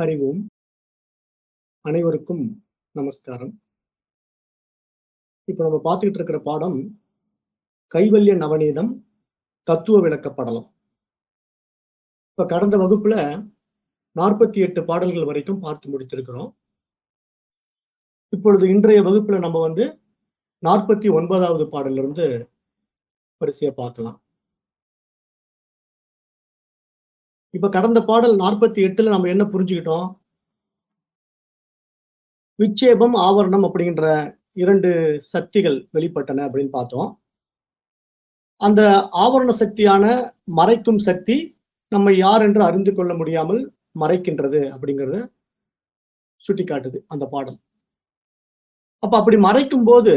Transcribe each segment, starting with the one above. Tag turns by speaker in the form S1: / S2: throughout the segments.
S1: ஹரி ஓம் அனைவருக்கும் நமஸ்காரம். இப்போ நம்ம பார்த்துக்கிட்டு இருக்கிற பாடம் கைவல்ய நவநீதம் தத்துவ விளக்கப்படலாம். இப்போ கடந்த வகுப்புல நாற்பத்தி எட்டு பாடல்கள் வரைக்கும் பார்த்து முடித்திருக்கிறோம். இப்பொழுது இன்றைய வகுப்புல நம்ம வந்து நாற்பத்தி ஒன்பதாவது பாடலிருந்து இருந்து பார்க்கலாம். இப்ப கடந்த பாடல் நாற்பத்தி எட்டுல நம்ம என்ன புரிஞ்சுக்கிட்டோம்? விட்சேபம் ஆவரணம் அப்படிங்கிற இரண்டு சக்திகள் வெளிப்பட்டன அப்படின்னு பார்த்தோம். அந்த ஆவரண சக்தியான மறைக்கும் சக்தி நம்ம யார் என்று அறிந்து கொள்ள முடியாமல் மறைக்கின்றது அப்படிங்கிறத சுட்டி காட்டுது அந்த பாடல். அப்ப அப்படி மறைக்கும் போது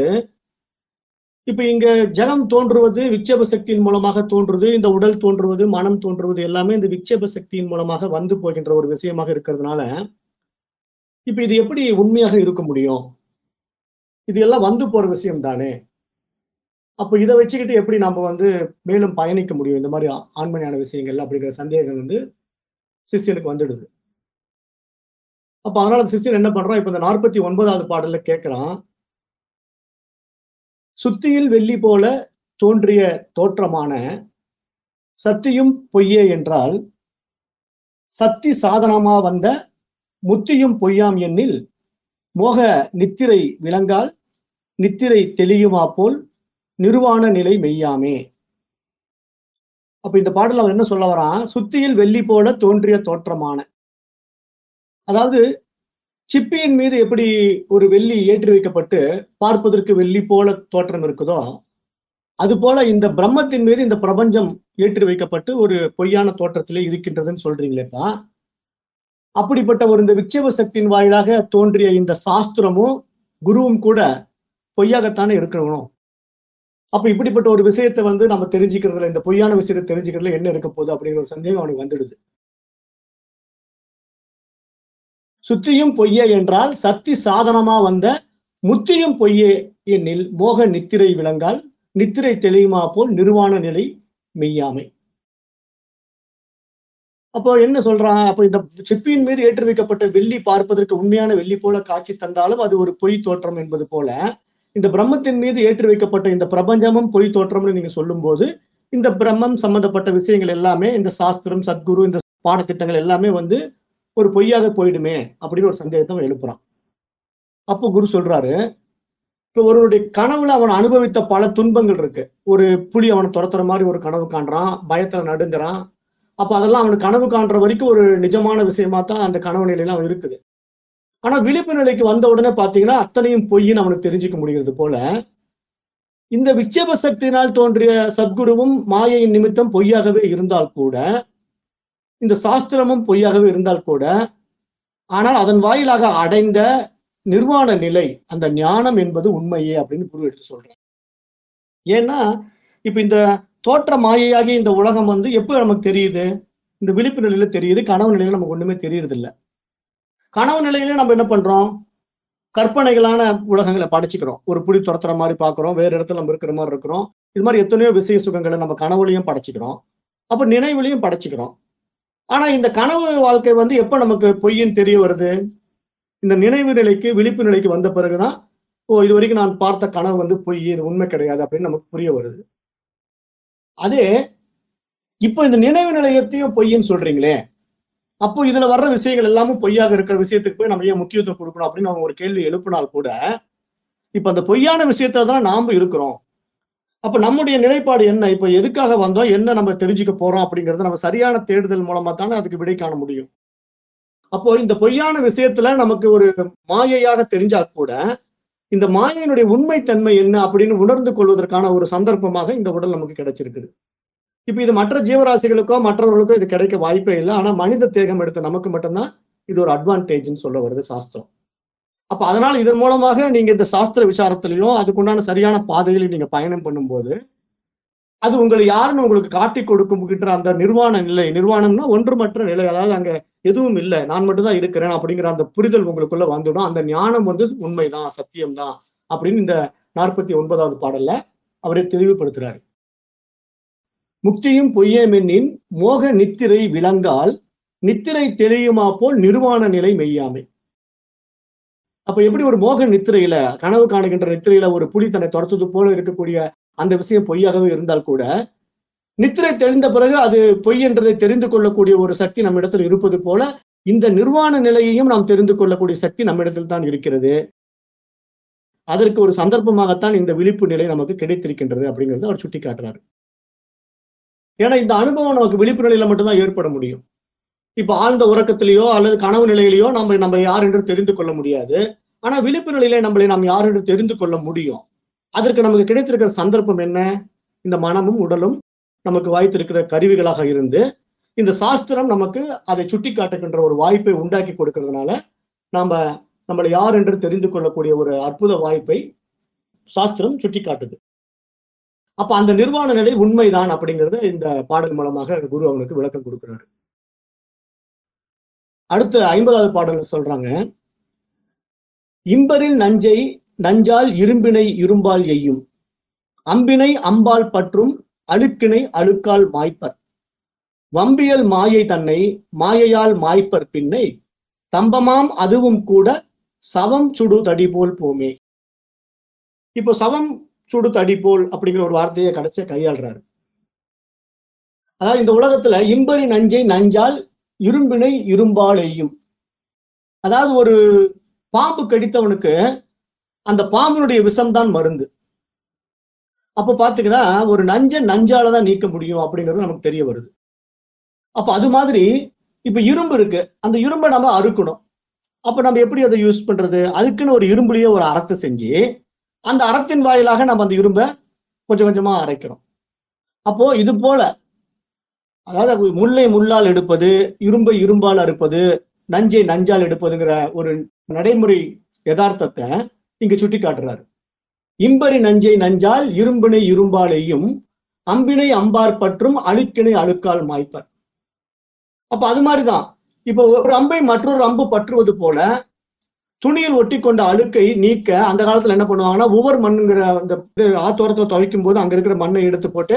S1: இப்ப இங்க ஜலம் தோன்றுவது விட்சேப சக்தியின் மூலமாக தோன்றுவது இந்த உடல் தோன்றுவது மனம் தோன்றுவது எல்லாமே இந்த விக்ஷேப சக்தியின் மூலமாக வந்து போகின்ற ஒரு விஷயமாக இருக்கிறதுனால இப்ப இது எப்படி உண்மையாக இருக்க முடியும்? இது எல்லாம் வந்து போற விஷயம் தானே? அப்ப இதை வச்சுக்கிட்டு எப்படி நம்ம வந்து மேலும் பயணிக்க முடியும்? இந்த மாதிரி ஆண்மனையான விஷயங்கள் அப்படிங்கிற சந்தேகம் வந்து சிஷியனுக்கு வந்துடுது. அப்ப அதனால சிஷியன் என்ன பண்றான்? இப்ப இந்த நாற்பத்தி ஒன்பதாவது பாடல்ல கேட்கிறான் சுத்தியில் வெள்ளி போல தோன்றிய தோற்றமான சத்தியும் பொய்யே என்றால் சத்தி சாதனமா வந்த முத்தியும் பொய்யாம் எண்ணில் மோக நித்திரை விளங்கால் நித்திரை தெளியுமா போல் நிர்வாண நிலை மெய்யாமே. அப்ப இந்த பாடல் அவன் என்ன சொல்ல வரான்? சுத்தியில் வெள்ளி போல தோன்றிய தோற்றமான. அதாவது சிப்பியின் மீது எப்படி ஒரு வெள்ளி ஏற்றி வைக்கப்பட்டு பார்ப்பதற்கு வெள்ளி போல தோற்றம் இருக்குதோ அது போல இந்த பிரம்மத்தின் மீது இந்த பிரபஞ்சம் ஏற்றி வைக்கப்பட்டு ஒரு பொய்யான தோற்றத்திலே இருக்கின்றதுன்னு சொல்றீங்களேப்பா அப்படிப்பட்ட ஒரு இந்த விக்ஷேப சக்தியின் வாயிலாக தோன்றிய இந்த சாஸ்திரமும் குருவும் கூட பொய்யாகத்தானே இருக்கணும் அப்ப இப்படிப்பட்ட ஒரு விஷயத்தை வந்து நம்ம தெரிஞ்சுக்கிறதுல இந்த பொய்யான விஷயத்தை தெரிஞ்சுக்கிறதுல என்ன இருக்க போகுது அப்படிங்கிற ஒரு சந்தேகம் அவனுக்கு வந்துடுது. சுத்தியும் பொய்யே என்றால் சக்தி சாதனமா வந்த முத்தியும் பொய்யே எண்ணில் மோக நித்திரை விளங்கால் நித்திரை தெளியுமா போல் நிர்வாண நிலை மெய்யாமை. அப்போ என்ன சொல்றான் அப்போ இந்த சிப்பியின் மீது ஏற்றி வைக்கப்பட்ட வெள்ளி பார்ப்பதற்கு உண்மையான வெள்ளி போல காட்சி தந்தாலும் அது ஒரு பொய் தோற்றம் என்பது போல இந்த பிரம்மத்தின் மீது ஏற்றி வைக்கப்பட்ட இந்த பிரபஞ்சமும் பொய் தோற்றம்னு நீங்க சொல்லும்போது இந்த பிரம்மம் சம்பந்தப்பட்ட விஷயங்கள் எல்லாமே இந்த சாஸ்திரம் சத்குரு இந்த பாடத்திட்டங்கள் எல்லாமே வந்து ஒரு பொய்யாக போயிடுமே அப்படின்னு ஒரு சந்தேகத்தை அவன் எழுப்புறான். அப்போ குரு சொல்றாரு இப்போ ஒருவருடைய கனவுல அவன் அனுபவித்த பல துன்பங்கள் இருக்கு. ஒரு புலி அவனை துரத்துற மாதிரி ஒரு கனவு காண்றான் பயத்துல நடுங்கிறான். அப்ப அதெல்லாம் அவனுக்கு கனவு காண்ற வரைக்கும் ஒரு நிஜமான விஷயமா தான் அந்த கனவு நிலையில அவன் இருக்குது. ஆனா விழிப்பு நிலைக்கு வந்த உடனே பாத்தீங்கன்னா அத்தனையும் பொய்ன்னு அவனுக்கு தெரிஞ்சுக்க முடிகிறது போல இந்த விட்சேப சக்தியினால் தோன்றிய சத்குருவும் மாயையின் நிமித்தம் பொய்யாகவே இருந்தால் கூட இந்த சாஸ்திரமும் பொய்யாகவே இருந்தால் கூட ஆனால் அதன் வாயிலாக அடைந்த நிர்வாண நிலை அந்த ஞானம் என்பது உண்மையே அப்படின்னு குரு எடுத்து சொல்றார். ஏன்னா இப்ப இந்த தோற்ற மாயையாகி இந்த உலகம் வந்து எப்போ நமக்கு தெரியுது? இந்த விழிப்பு நிலையில தெரியுது கனவு நிலையில நமக்கு ஒண்ணுமே தெரியறது இல்லை கனவு நிலையில நம்ம என்ன பண்றோம்? கற்பனைகளான உலகங்களை படைச்சுக்கிறோம். ஒரு புடி துரத்துற மாதிரி பாக்குறோம் வேற இடத்துல நம்ம இருக்கிற மாதிரி இருக்கிறோம். இது மாதிரி எத்தனையோ விஷய சுகங்களை நம்ம கனவுலையும் படைச்சுக்கிறோம். அப்ப நினைவுலையும் படைச்சுக்கிறோம். ஆனா இந்த கனவு வாழ்க்கை வந்து எப்ப நமக்கு பொய்ன்னு தெரிய வருது? இந்த நினைவு நிலைக்கு விழிப்பு நிலைக்கு வந்த பிறகுதான் ஓ இது வரைக்கும் நான் பார்த்த கனவு வந்து பொய் இது உண்மை கிடையாது அப்படின்னு நமக்கு புரிய வருது. அதே இப்போ இந்த நினைவு நிலையத்தையும் பொய்ன்னு சொல்றீங்களே அப்போ இதுல வர்ற விஷயங்கள் எல்லாமும் பொய்யாக இருக்கிற விஷயத்துக்கு போய் நம்ம ஏன் முக்கியத்துவம் கொடுக்கணும் அப்படின்னு அவங்க ஒரு கேள்வி எழுப்பினால் கூட இப்ப அந்த பொய்யான விஷயத்துல தான் நாம இருக்கிறோம். அப்ப நம்முடைய நிலைப்பாடு என்ன? இப்ப எதுக்காக வந்தோம்? என்ன நம்ம தெரிஞ்சுக்க போறோம்? அப்படிங்கறத நம்ம சரியான தேடுதல் மூலமா தானே அதுக்கு விடை காண முடியும். அப்போ இந்த பொய்யான விஷயத்துல நமக்கு ஒரு மாயையாக தெரிஞ்சா கூட இந்த மாயையினுடைய உண்மைத்தன்மை என்ன அப்படின்னு உணர்ந்து கொள்வதற்கான ஒரு சந்தர்ப்பமாக இந்த உடல் நமக்கு கிடைச்சிருக்குது. இப்ப இது மற்ற ஜீவராசிகளுக்கோ மற்றவர்களுக்கோ இது கிடைக்க வாய்ப்பே இல்லை. ஆனா மனித தேகம் எடுத்த நமக்கு மட்டும்தான் இது ஒரு அட்வான்டேஜ்னு சொல்ல வருது சாஸ்திரம். அப்ப அதனால இதன் மூலமாக நீங்க இந்த சாஸ்திர விசாரத்திலையும் அதுக்குண்டான சரியான பாதைகளையும் நீங்க பயணம் பண்ணும்போது அது உங்களை யாருன்னு உங்களுக்கு காட்டி கொடுக்கும்கின்ற அந்த நிர்வாண நிலை நிர்வாணம்னா ஒன்றுமற்ற நிலை. அதாவது அங்க எதுவும் இல்லை. நான் மட்டும்தான் இருக்கிறேன் அப்படிங்கிற அந்த புரிதல் உங்களுக்குள்ள வந்துடும். அந்த ஞானம் வந்து உண்மைதான் சத்தியம்தான் அப்படின்னு இந்த நாற்பத்தி ஒன்பதாவது பாடல்ல அவரை தெளிவுபடுத்துறாரு. முக்தியும் பொய்யமென்னின் மோக நித்திரை விளங்கால் நித்திரை தெளியுமா போல் நிர்வாண நிலை மெய்யாமை. அப்ப எப்படி ஒரு மோக நித்திரையில கனவு காணுகின்ற நித்திரையில ஒரு புலி தன்னை துரத்துவது போல இருக்கக்கூடிய அந்த விஷயம் பொய்யாகவே இருந்தால் கூட நித்திரை தெளிந்த பிறகு அது பொய் என்றதை தெரிந்து கொள்ளக்கூடிய ஒரு சக்தி நம்மிடத்தில் இருப்பது போல இந்த நிர்வாண நிலையையும் நாம் தெரிந்து கொள்ளக்கூடிய சக்தி நம்மிடத்தில் தான் இருக்கிறது. அதற்கு ஒரு சந்தர்ப்பமாகத்தான் இந்த விழிப்பு நிலை நமக்கு கிடைத்திருக்கின்றது அப்படிங்கிறத அவர் சுட்டி காட்டுறாரு ஏன்னா இந்த அனுபவம் நமக்கு விழிப்பு நிலையில மட்டும்தான் ஏற்பட முடியும். இப்ப ஆழ்ந்த உறக்கத்திலேயோ அல்லது கனவு நிலையிலேயோ நம்ம நம்ம யார் என்று தெரிந்து கொள்ள முடியாது. ஆனா விழிப்பு நிலையில நம்மளை நாம் யார் என்று தெரிந்து கொள்ள முடியும். அதற்கு நமக்கு கிடைத்திருக்கிற சந்தர்ப்பம் என்ன? இந்த மனமும் உடலும் நமக்கு வாய்த்திருக்கிற கருவிகளாக இருந்து இந்த சாஸ்திரம் நமக்கு அதை சுட்டி காட்டுகின்ற ஒரு வாய்ப்பை உண்டாக்கி கொடுக்கறதுனால நாம நம்மளை யார் என்று தெரிந்து கொள்ளக்கூடிய ஒரு அற்புத வாய்ப்பை சாஸ்திரம் சுட்டி காட்டுது அப்ப அந்த நிர்வாண நிலை உண்மைதான் அப்படிங்கறத இந்த பாடல் மூலமாக குரு அவனுக்கு விளக்கம் கொடுக்கிறாரு. அடுத்து ஐம்பதாவது பாடல்ல சொல்றாங்க. இம்பரில் நஞ்சை நஞ்சால் இரும்பினை இரும்பால் எய்யும். அம்பினை அம்பால் பற்றும் அழுக்கினை அழுக்கால் மாய்ப்பர். வம்பியல் மாயை தன்னை மாயையால் மாய்ப்பர் பின்னை தம்பமாம் அதுவும் கூட சவம் சுடு தடி போல் போமே. இப்போ சவம் சுடு தடி போல் அப்படிங்கிற ஒரு வார்த்தையை கடைசியா கையாளுறாரு. அதாவது இந்த உலகத்துல இம்பரி நஞ்சை நஞ்சால் இரும்பினை இரும்பால் எய்யும் அதாவது ஒரு பாம்பு கடித்தவனுக்கு அந்த பாம்பினுடைய விஷம்தான் மருந்து. அப்ப பாத்தீங்கன்னா ஒரு நஞ்சை நஞ்சால தான் நீக்க முடியும் அப்படிங்கிறது நமக்கு தெரிய வருது. அப்ப அது மாதிரி இப்ப இரும்பு இருக்கு. அந்த இரும்பை நம்ம அறுக்கணும். அப்ப நம்ம எப்படி அதை யூஸ் பண்றது? அதுக்குன்னு ஒரு இரும்புலயே ஒரு அறத்தை செஞ்சு அந்த அறத்தின் வாயிலாக நம்ம அந்த இரும்பை கொஞ்சம் கொஞ்சமா அரைக்கிறோம். அப்போ இது போல அதாவது முல்லை முள்ளால் எடுப்பது இரும்பை இரும்பால் அறுப்பது நஞ்சை நஞ்சால் எடுப்பதுங்கிற ஒரு நடைமுறை யதார்த்தத்தை இங்க சுட்டி காட்டுறாரு இம்பரி நஞ்சை நஞ்சால் இரும்பினை இரும்பாலையும் அம்பினை அம்பார் பற்றும் அழுக்கினை அழுக்கால் மாய்ப்பர். அப்ப அது மாதிரிதான். இப்போ ஒரு அம்பை மற்றொரு அம்பு பற்றுவது போல துணியில் ஒட்டி கொண்ட அழுக்கை நீக்க அந்த காலத்துல என்ன பண்ணுவாங்கன்னா ஒவ்வொரு மண்ணுங்கிற அந்த இது ஆத்தோரத்துல துவைக்கும் போது அங்க இருக்கிற மண்ணை எடுத்து போட்டு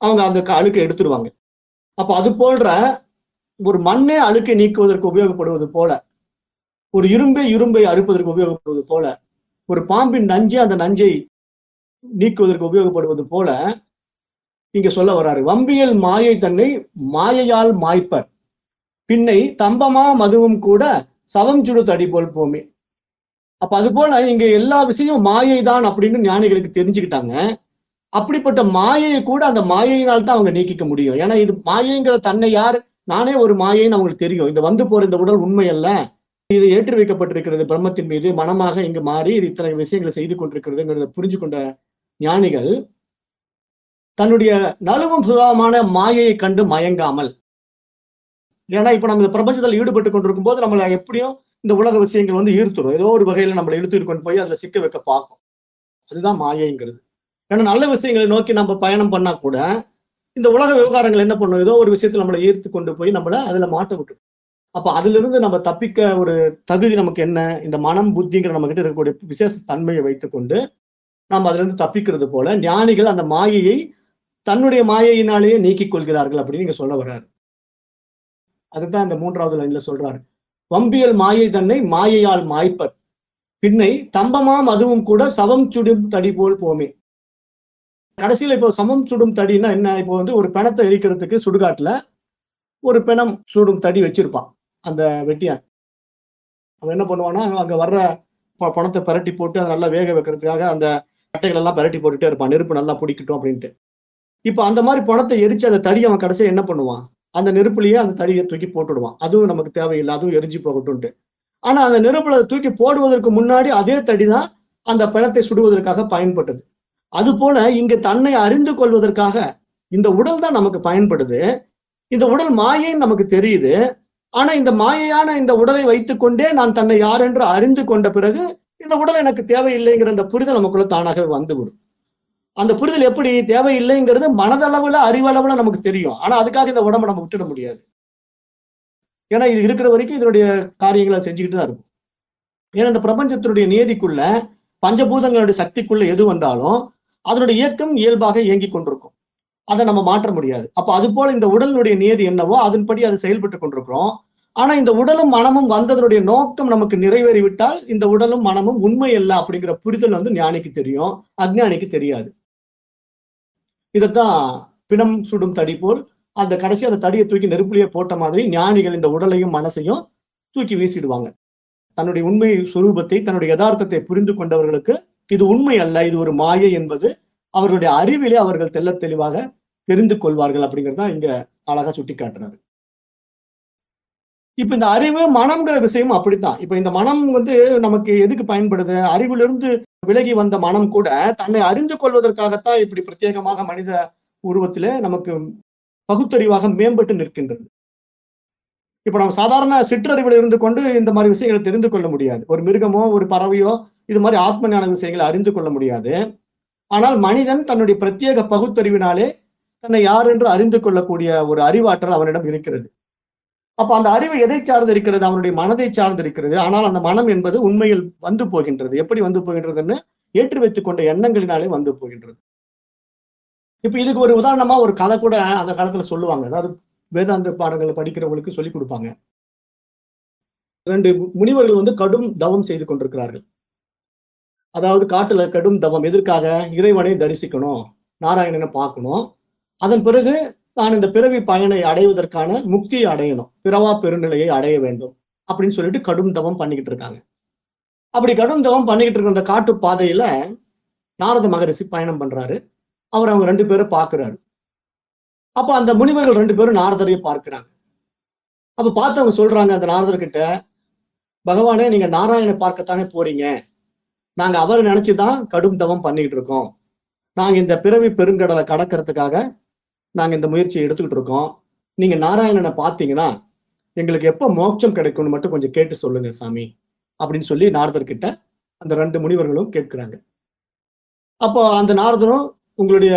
S1: அவங்க அந்த க- அழுக்கை எடுத்துருவாங்க. அப்ப அது போன்ற ஒரு மண்ணே அழுக்கை நீக்குவதற்கு உபயோகப்படுவது போல ஒரு இரும்பை இரும்பை அறுப்பதற்கு உபயோகப்படுவது போல ஒரு பாம்பின் நஞ்சை அந்த நஞ்சை நீக்குவதற்கு உபயோகப்படுவது போல இங்க சொல்ல வராரு. வம்பியல் மாயை தன்னை மாயையால் மாய்ப்பர். பின்னை தம்பமா மதுவும் கூட சவம் சுடு தடி போல் போமே. அப்ப அது போல இங்க எல்லா விஷயமும் மாயை தான் அப்படின்னு ஞானிகளுக்கு தெரிஞ்சுக்கிட்டாங்க. அப்படிப்பட்ட மாயையை கூட அந்த மாயையினால் தான் அவங்க நீக்கிக்க முடியும். ஏன்னா இது மாயைங்கிற தன்னை யார்? நானே ஒரு மாயைன்னு அவங்களுக்கு தெரியும். இந்த வந்து போற இந்த உடல் உண்மை அல்ல. இது ஏற்றி வைக்கப்பட்டிருக்கிறது பிரம்மத்தின் மீது. மனமாக இங்கு மாறி இது இத்தனை விஷயங்களை செய்து கொண்டிருக்கிறதுங்கிறத புரிஞ்சு கொண்ட ஞானிகள் தன்னுடைய நழுவும் சுகமான மாயையை கண்டு மயங்காமல். ஏன்னா இப்ப நம்ம இந்த பிரபஞ்சத்தில் ஈடுபட்டு கொண்டிருக்கும் போது நம்மளை எப்படியும் இந்த உலக விஷயங்கள் வந்து ஈர்த்துடும் ஏதோ ஒரு வகையில நம்மளை இழுத்துட்டு கொண்டு போய் அதுல சிக்க வைக்க பார்க்கும். அதுதான் மாயைங்கிறது. ஏன்னா நல்ல விஷயங்களை நோக்கி நம்ம பயணம் பண்ணா கூட இந்த உலக விவகாரங்கள் என்ன பண்ணும்? ஏதோ ஒரு விஷயத்துல நம்மளை ஈர்த்து கொண்டு போய் நம்மள அதுல மாட்ட விட்டு அப்ப அதுல இருந்து நம்ம தப்பிக்க ஒரு தகுதி நமக்கு என்ன? இந்த மனம் புத்திங்கிற நம்ம கிட்ட இருக்கக்கூடிய விசேஷ தன்மையை வைத்துக்கொண்டு நாம் அதுல இருந்து தப்பிக்கிறது போல ஞானிகள் அந்த மாயையை தன்னுடைய மாயையினாலேயே நீக்கிக் கொள்கிறார்கள் அப்படின்னு நீங்க சொல்ல வர்றாரு. அதுதான் இந்த மூன்றாவது லைன்ல சொல்றாரு. வம்பியல் மாயை தன்னை மாயையால் மாய்ப்பர். பின்னை தம்பமாம் அதுவும் கூட சவம் சுடும் தடி போல் போமே. கடைசியில் இப்போ சமம் சுடும் தடின்னா என்ன? இப்போ வந்து ஒரு பிணத்தை எரிக்கிறதுக்கு சுடுகாட்டில் ஒரு பிணம் சுடும் தடி வச்சிருப்பான் அந்த வெட்டியான். அவன் என்ன பண்ணுவான்னா அங்கே வர்ற ப- பணத்தை பரட்டி போட்டு அதை நல்லா வேக வைக்கிறதுக்காக அந்த கட்டைகள் எல்லாம் பரட்டி போட்டுட்டே இருப்பான். நெருப்பு நல்லா பிடிக்கட்டும் அப்படின்ட்டு. இப்போ அந்த மாதிரி பணத்தை எரிச்சு அந்த தடியை அவன் கடைசியாக என்ன பண்ணுவான்? அந்த நெருப்புலயே அந்த தடியை தூக்கி போட்டுடுவான். அதுவும் நமக்கு தேவையில்லை அதுவும் எரிஞ்சு போகட்டும்ட்டு ஆனா அந்த நெருப்புல தூக்கி போடுவதற்கு முன்னாடி அதே தடி தான் அந்த பிணத்தை சுடுவதற்காக பயன்பட்டது. அது போல இங்கு தன்னை அறிந்து கொள்வதற்காக இந்த உடல் தான் நமக்கு பயன்படுது. இந்த உடல் மாயைன்னு நமக்கு தெரியுது. ஆனா இந்த மாயையான இந்த உடலை வைத்துக்கொண்டே நான் தன்னை யார் என்று அறிந்து கொண்ட பிறகு இந்த உடல் எனக்கு தேவையில்லைங்கிற அந்த புரிதல் நமக்குள்ள தானாகவே வந்துவிடும். அந்த புரிதல் எப்படி தேவையில்லைங்கிறது மனதளவுல அறிவளவுல நமக்கு தெரியும். ஆனா அதுக்காக இந்த உடம்பை நம்ம விட்டுட முடியாது. ஏன்னா இது இருக்கிற வரைக்கும் இதனுடைய காரியங்களை செஞ்சுக்கிட்டு தான் இருக்கும். ஏன்னா இந்த பிரபஞ்சத்தினுடைய நியதிக்குள்ள பஞ்சபூதங்களுடைய சக்திக்குள்ள எது வந்தாலும் அதனுடைய இயக்கம் இயல்பாக இயங்கிக் கொண்டிருக்கும். அதை நம்ம மாற்ற முடியாது. அப்ப அது போல இந்த உடலுடைய நியதி என்னவோ அதன்படி அது செயல்பட்டு கொண்டிருக்கிறோம். ஆனா இந்த உடலும் மனமும் வந்ததனுடைய நோக்கம் நமக்கு நிறைவேறிவிட்டால் இந்த உடலும் மனமும் உண்மை அல்ல அப்படிங்கிற புரிதல் வந்து ஞானிக்கு தெரியும். அஜ்ஞானிக்கு தெரியாது. இதைத்தான் பிணம் சுடும் தடி போல் அந்த கடைசி அந்த தடியை தூக்கி நெருப்புலையே போட்ட மாதிரி ஞானிகள் இந்த உடலையும் மனசையும் தூக்கி வீசிடுவாங்க. தன்னுடைய உண்மை சுரூபத்தை தன்னுடைய யதார்த்தத்தை புரிந்து கொண்டவர்களுக்கு இது உண்மை அல்ல இது ஒரு மாயை என்பது அவர்களுடைய அறிவிலே அவர்கள் தெல்ல தெளிவாக தெரிந்து கொள்வார்கள் அப்படிங்கிறத இங்க அழகா சுட்டி காட்டுறாரு இப்ப இந்த அறிவு மனம்ங்கிற விஷயமும் அப்படித்தான். இப்ப இந்த மனம் வந்து நமக்கு எதுக்கு பயன்படுது? அறிவிலிருந்து விலகி வந்த மனம் கூட தன்னை அறிந்து கொள்வதற்காகத்தான் இப்படி பிரத்யேகமாக மனித உருவத்திலே நமக்கு பகுத்தறிவாக மேம்பட்டு நிற்கின்றது. இப்ப நம்ம சாதாரண சிற்றறிவில் இருந்து கொண்டு இந்த மாதிரி விஷயங்களை தெரிந்து கொள்ள முடியாது. ஒரு மிருகமோ ஒரு பறவையோ இது மாதிரி ஆத்ம ஞான விஷயங்களை அறிந்து கொள்ள முடியாது. ஆனால் மனிதன் தன்னுடைய பிரத்யேக பகுத்தறிவினாலே தன்னை யார் என்று அறிந்து கொள்ளக்கூடிய ஒரு அறிவாற்றல் அவனிடம் இருக்கிறது. அப்ப அந்த அறிவு எதை சார்ந்து இருக்கிறது அவனுடைய மனதை சார்ந்து இருக்கிறது ஆனால் அந்த மனம் என்பது உண்மையில் வந்து போகின்றது. எப்படி வந்து போகின்றதுன்னு ஏற்றி வைத்துக் கொண்ட எண்ணங்களினாலே வந்து போகின்றது. இப்ப இதுக்கு ஒரு உதாரணமா ஒரு கதை கூட அந்த காலத்துல சொல்லுவாங்க. அதாவது வேதாந்த பாடங்கள் படிக்கிறவங்களுக்கு சொல்லி கொடுப்பாங்க. ரெண்டு முனிவர்கள் வந்து கடும் தவம் செய்து கொண்டிருக்கிறார்கள். அதாவது காட்டுல கடும் தவம். எதற்காக? இறைவனை தரிசிக்கணும். நாராயணனை பார்க்கணும். அதன் பிறகு தான் இந்த பிறவி பயனை அடைவதற்கான முக்தியை அடையணும். பிறவா பெருநிலையை அடைய வேண்டும் அப்படின்னு சொல்லிட்டு கடும் தவம் பண்ணிக்கிட்டு இருக்காங்க. அப்படி கடும் தவம் பண்ணிக்கிட்டு இருக்க அந்த காட்டு பாதையில நாரத மகரிஷி பயணம் பண்றாரு. அவர் அவங்க ரெண்டு பேரும் பார்க்கிறாரு. அப்ப அந்த முனிவர்கள் ரெண்டு பேரும் நாரதரையை பார்க்கிறாங்க. அப்ப பார்த்தவங்க சொல்றாங்க அந்த நாரதர்கிட்ட பகவானே நீங்க நாராயணை பார்க்கத்தானே போறீங்க? நாங்க அவரை நினைச்சுதான் கடும் தவம் பண்ணிக்கிட்டு இருக்கோம். நாங்க இந்த பிறவி பெருங்கடலை கடக்கிறதுக்காக நாங்க இந்த முயற்சியை எடுத்துக்கிட்டு இருக்கோம். நீங்க நாராயணனை பார்த்தீங்கன்னா எங்களுக்கு எப்ப மோட்சம் கிடைக்கும்னு மட்டும் கொஞ்சம் கேட்டு சொல்லுங்க சாமி அப்படின்னு சொல்லி நாரதர் கிட்ட அந்த ரெண்டு முனிவர்களும் கேட்கிறாங்க. அப்போ அந்த நாரதரும் உங்களுடைய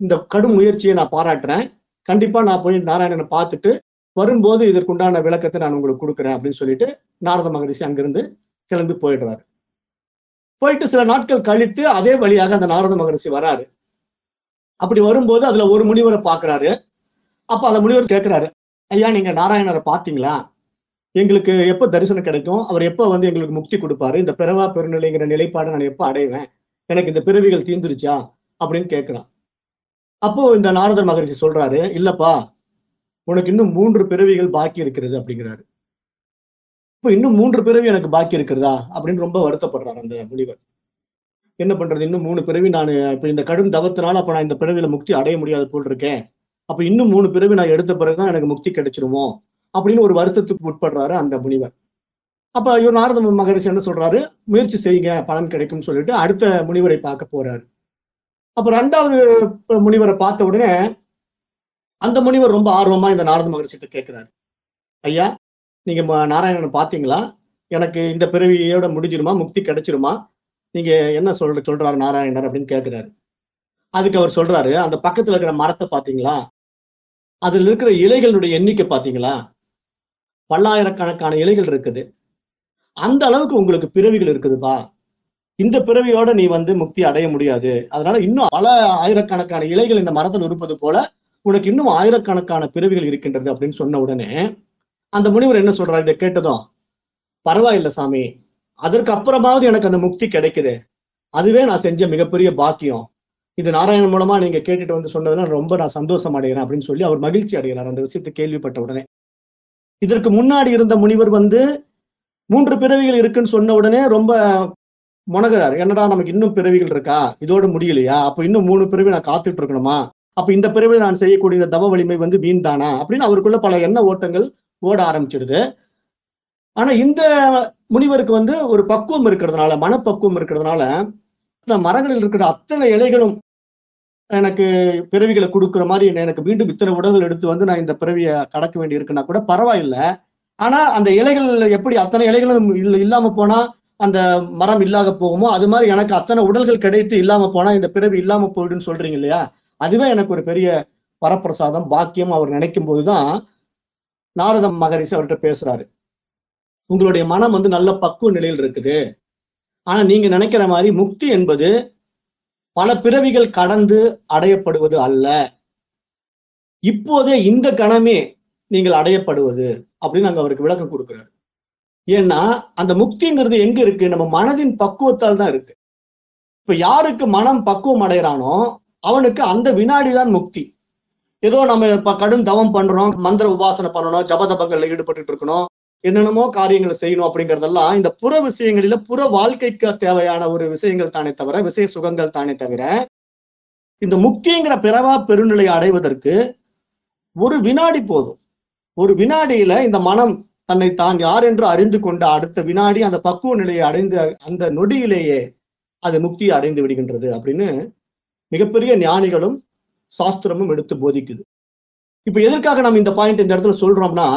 S1: இந்த கடும் முயற்சியை நான் பாராட்டுறேன். கண்டிப்பா நான் போய் நாராயணனை பார்த்துட்டு வரும்போது இதற்குண்டான விளக்கத்தை நான் உங்களுக்கு கொடுக்குறேன் அப்படின்னு சொல்லிட்டு நாரத மகரிஷி அங்கிருந்து கிளம்பி போயிடுறாரு. போயிட்டு சில நாட்கள் கழித்து அதே வழியாக அந்த நாரத மகரிஷி வராரு. அப்படி வரும்போது அதுல ஒரு முனிவரை பாக்குறாரு. அப்ப அந்த முனிவர் கேட்கிறாரு ஐயா நீங்க நாராயணரை பாத்தீங்களா? எங்களுக்கு எப்ப தரிசனம் கிடைக்கும்? அவர் எப்ப வந்து எங்களுக்கு முக்தி கொடுப்பாரு? இந்த பிறவா பெருநிலைங்கிற நிலைப்பாடு நான் எப்ப அடைவேன்? எனக்கு இந்த பிறவிகள் தீந்துருச்சா? அப்படின்னு கேட்கிறான் அப்போ இந்த நாரதர் மகரிஷி சொல்றாரு இல்லப்பா உனக்கு இன்னும் மூன்று பிறவிகள் பாக்கி இருக்கிறது அப்படிங்கிறாரு. இப்போ இன்னும் மூன்று பிறவி எனக்கு பாக்கி இருக்கிறதா அப்படின்னு ரொம்ப வருத்தப்படுறாரு அந்த முனிவர். என்ன பண்றது? இன்னும் மூணு பிறவி நான் இப்போ இந்த கடும் தவத்தினால அப்ப நான் இந்த பிறவியில முக்தி அடைய முடியாது போல் இருக்கேன். அப்ப இன்னும் மூணு பிறவி நான் எடுத்த பிறகுதான் எனக்கு முக்தி கிடைச்சிருமோ? அப்படின்னு ஒரு வருத்தத்துக்கு உட்படுறாரு அந்த முனிவர். அப்ப இவர் நாரத மகரிஷி என்ன சொல்றாரு? முயற்சி செய்யுங்க பலன் கிடைக்கும்னு சொல்லிட்டு அடுத்த முனிவரை பார்க்க போறாரு. அப்ப ரெண்டாவது முனிவரை பார்த்த உடனே அந்த முனிவர் ரொம்ப ஆர்வமா இந்த நாரத மகரிஷிட்ட கேட்கிறாரு ஐயா நீங்க நாராயணனை பாத்தீங்களா? எனக்கு இந்த பிறவியோட முடிஞ்சிருமா? முக்தி கிடைச்சிருமா? நீங்க என்ன சொல்ற சொல்றாரு நாராயணர் அப்படின்னு கேட்கிறாரு அதுக்கு அவர் சொல்றாரு அந்த பக்கத்துல இருக்கிற மரத்தை பாத்தீங்களா? அதுல இருக்கிற இலைகளுடைய எண்ணிக்கை பாத்தீங்களா? பல்லாயிரக்கணக்கான இலைகள் இருக்குது. அந்த அளவுக்கு உங்களுக்கு பிறவிகள் இருக்குதுப்பா. இந்த பிறவியோட நீ வந்து முக்தி அடைய முடியாது. அதனால இன்னும் பல ஆயிரக்கணக்கான இலைகள் இந்த மரத்தில் இருப்பது போல உனக்கு இன்னும் ஆயிரக்கணக்கான பிறவிகள் இருக்கின்றது அப்படின்னு சொன்ன உடனே அந்த முனிவர் என்ன சொல்றாரு? இதை கேட்டதும் பரவாயில்ல சாமி அதற்கு அப்புறமாவது எனக்கு அந்த முக்தி கிடைக்குது. அதுவே நான் செஞ்ச மிகப்பெரிய பாக்கியம். இது நாராயணன் மூலமா நீங்க கேட்டுட்டு வந்து சொன்னதுனா ரொம்ப நான் சந்தோஷம் அடைகிறேன் அப்படின்னு சொல்லி அவர் மகிழ்ச்சி அடைகிறார் அந்த விஷயத்தை கேள்விப்பட்ட உடனே. இதற்கு முன்னாடி இருந்த முனிவர் வந்து மூன்று பிறவிகள் இருக்குன்னு சொன்ன உடனே ரொம்ப முனகிறார். என்னடா நமக்கு இன்னும் பிறவிகள் இருக்கா? இதோட முடியலையா? அப்ப இன்னும் மூணு பிறவி நான் காத்துட்டு இருக்கணுமா? அப்ப இந்த பிறவியில் நான் செய்யக்கூடிய இந்த தவ வலிமை வந்து வீண் தானா? அப்படின்னு அவருக்குள்ள பல எண்ண ஓட்டங்கள் ஓட ஆரம்பிச்சிடுது. ஆனா இந்த முனிவருக்கு வந்து ஒரு பக்குவம் இருக்கிறதுனால மனப்பக்குவம் இருக்கிறதுனால இந்த மரங்களில் இருக்கிற அத்தனை இலைகளும் எனக்கு பிறவிகளை கொடுக்குற மாதிரி எனக்கு மீண்டும் இத்தனை உடல்கள் எடுத்து வந்து நான் இந்த பிறவியை கடக்க வேண்டி இருக்குன்னா கூட பரவாயில்லை. ஆனா அந்த இலைகள் எப்படி அத்தனை இலைகளும் இல்லாம போனா அந்த மரம் இல்லாத போகுமோ அது மாதிரி எனக்கு அத்தனை உடல்கள் கிடைத்து இல்லாம போனா இந்த பிறவி இல்லாம போயிடுன்னு சொல்றீங்க இல்லையா? அதுவே எனக்கு ஒரு பெரிய வரப்பிரசாதம் பாக்கியம் அவர் நினைக்கும் போதுதான் நாரதம் மகரிஷி அவர்கிட்ட பேசுறாரு. உங்களுடைய மனம் வந்து நல்ல பக்குவ நிலையில் இருக்குது. ஆனா நீங்க நினைக்கிற மாதிரி முக்தி என்பது பல பிறவிகள் கடந்து அடையப்படுவது அல்ல. இப்போதே இந்த கணமே நீங்கள் அடையப்படுவது அப்படின்னு அங்க அவருக்கு விளக்கம் கொடுக்குறாரு. ஏன்னா அந்த முக்திங்கிறது எங்க இருக்கு? நம்ம மனதின் பக்குவத்தால் தான் இருக்கு. இப்ப யாருக்கு மனம் பக்குவம் அடைகிறானோ அவனுக்கு அந்த வினாடி தான் முக்தி. ஏதோ நம்ம இப்ப கடும் தவம் பண்றோம் மந்திர உபாசனை பண்ணணும் ஜபதபங்கள்ல ஈடுபட்டு இருக்கணும் என்னென்னமோ காரியங்களை செய்யணும் அப்படிங்கறதெல்லாம் இந்த புற விஷயங்களில புற வாழ்க்கைக்கு தேவையான ஒரு விஷயங்கள் தானே தவிர விஷய சுகங்கள் தானே தவிர இந்த முக்திங்கிற பிறவா பெருநிலை அடைவதற்கு ஒரு வினாடி போதும். ஒரு வினாடியில இந்த மனம் தன்னை தான் யார் என்று அறிந்து கொண்ட அடுத்த வினாடி அந்த பக்குவ நிலையை அடைந்து அந்த நொடியிலேயே அது முக்தியை அடைந்து விடுகின்றது அப்படின்னு மிகப்பெரிய ஞானிகளும் சாஸ்திரமும் எடுத்து போதிக்குது. இப்ப எதற்காக நம்ம இந்த பாயிண்ட் இந்த இடத்துல சொல்றோம்னா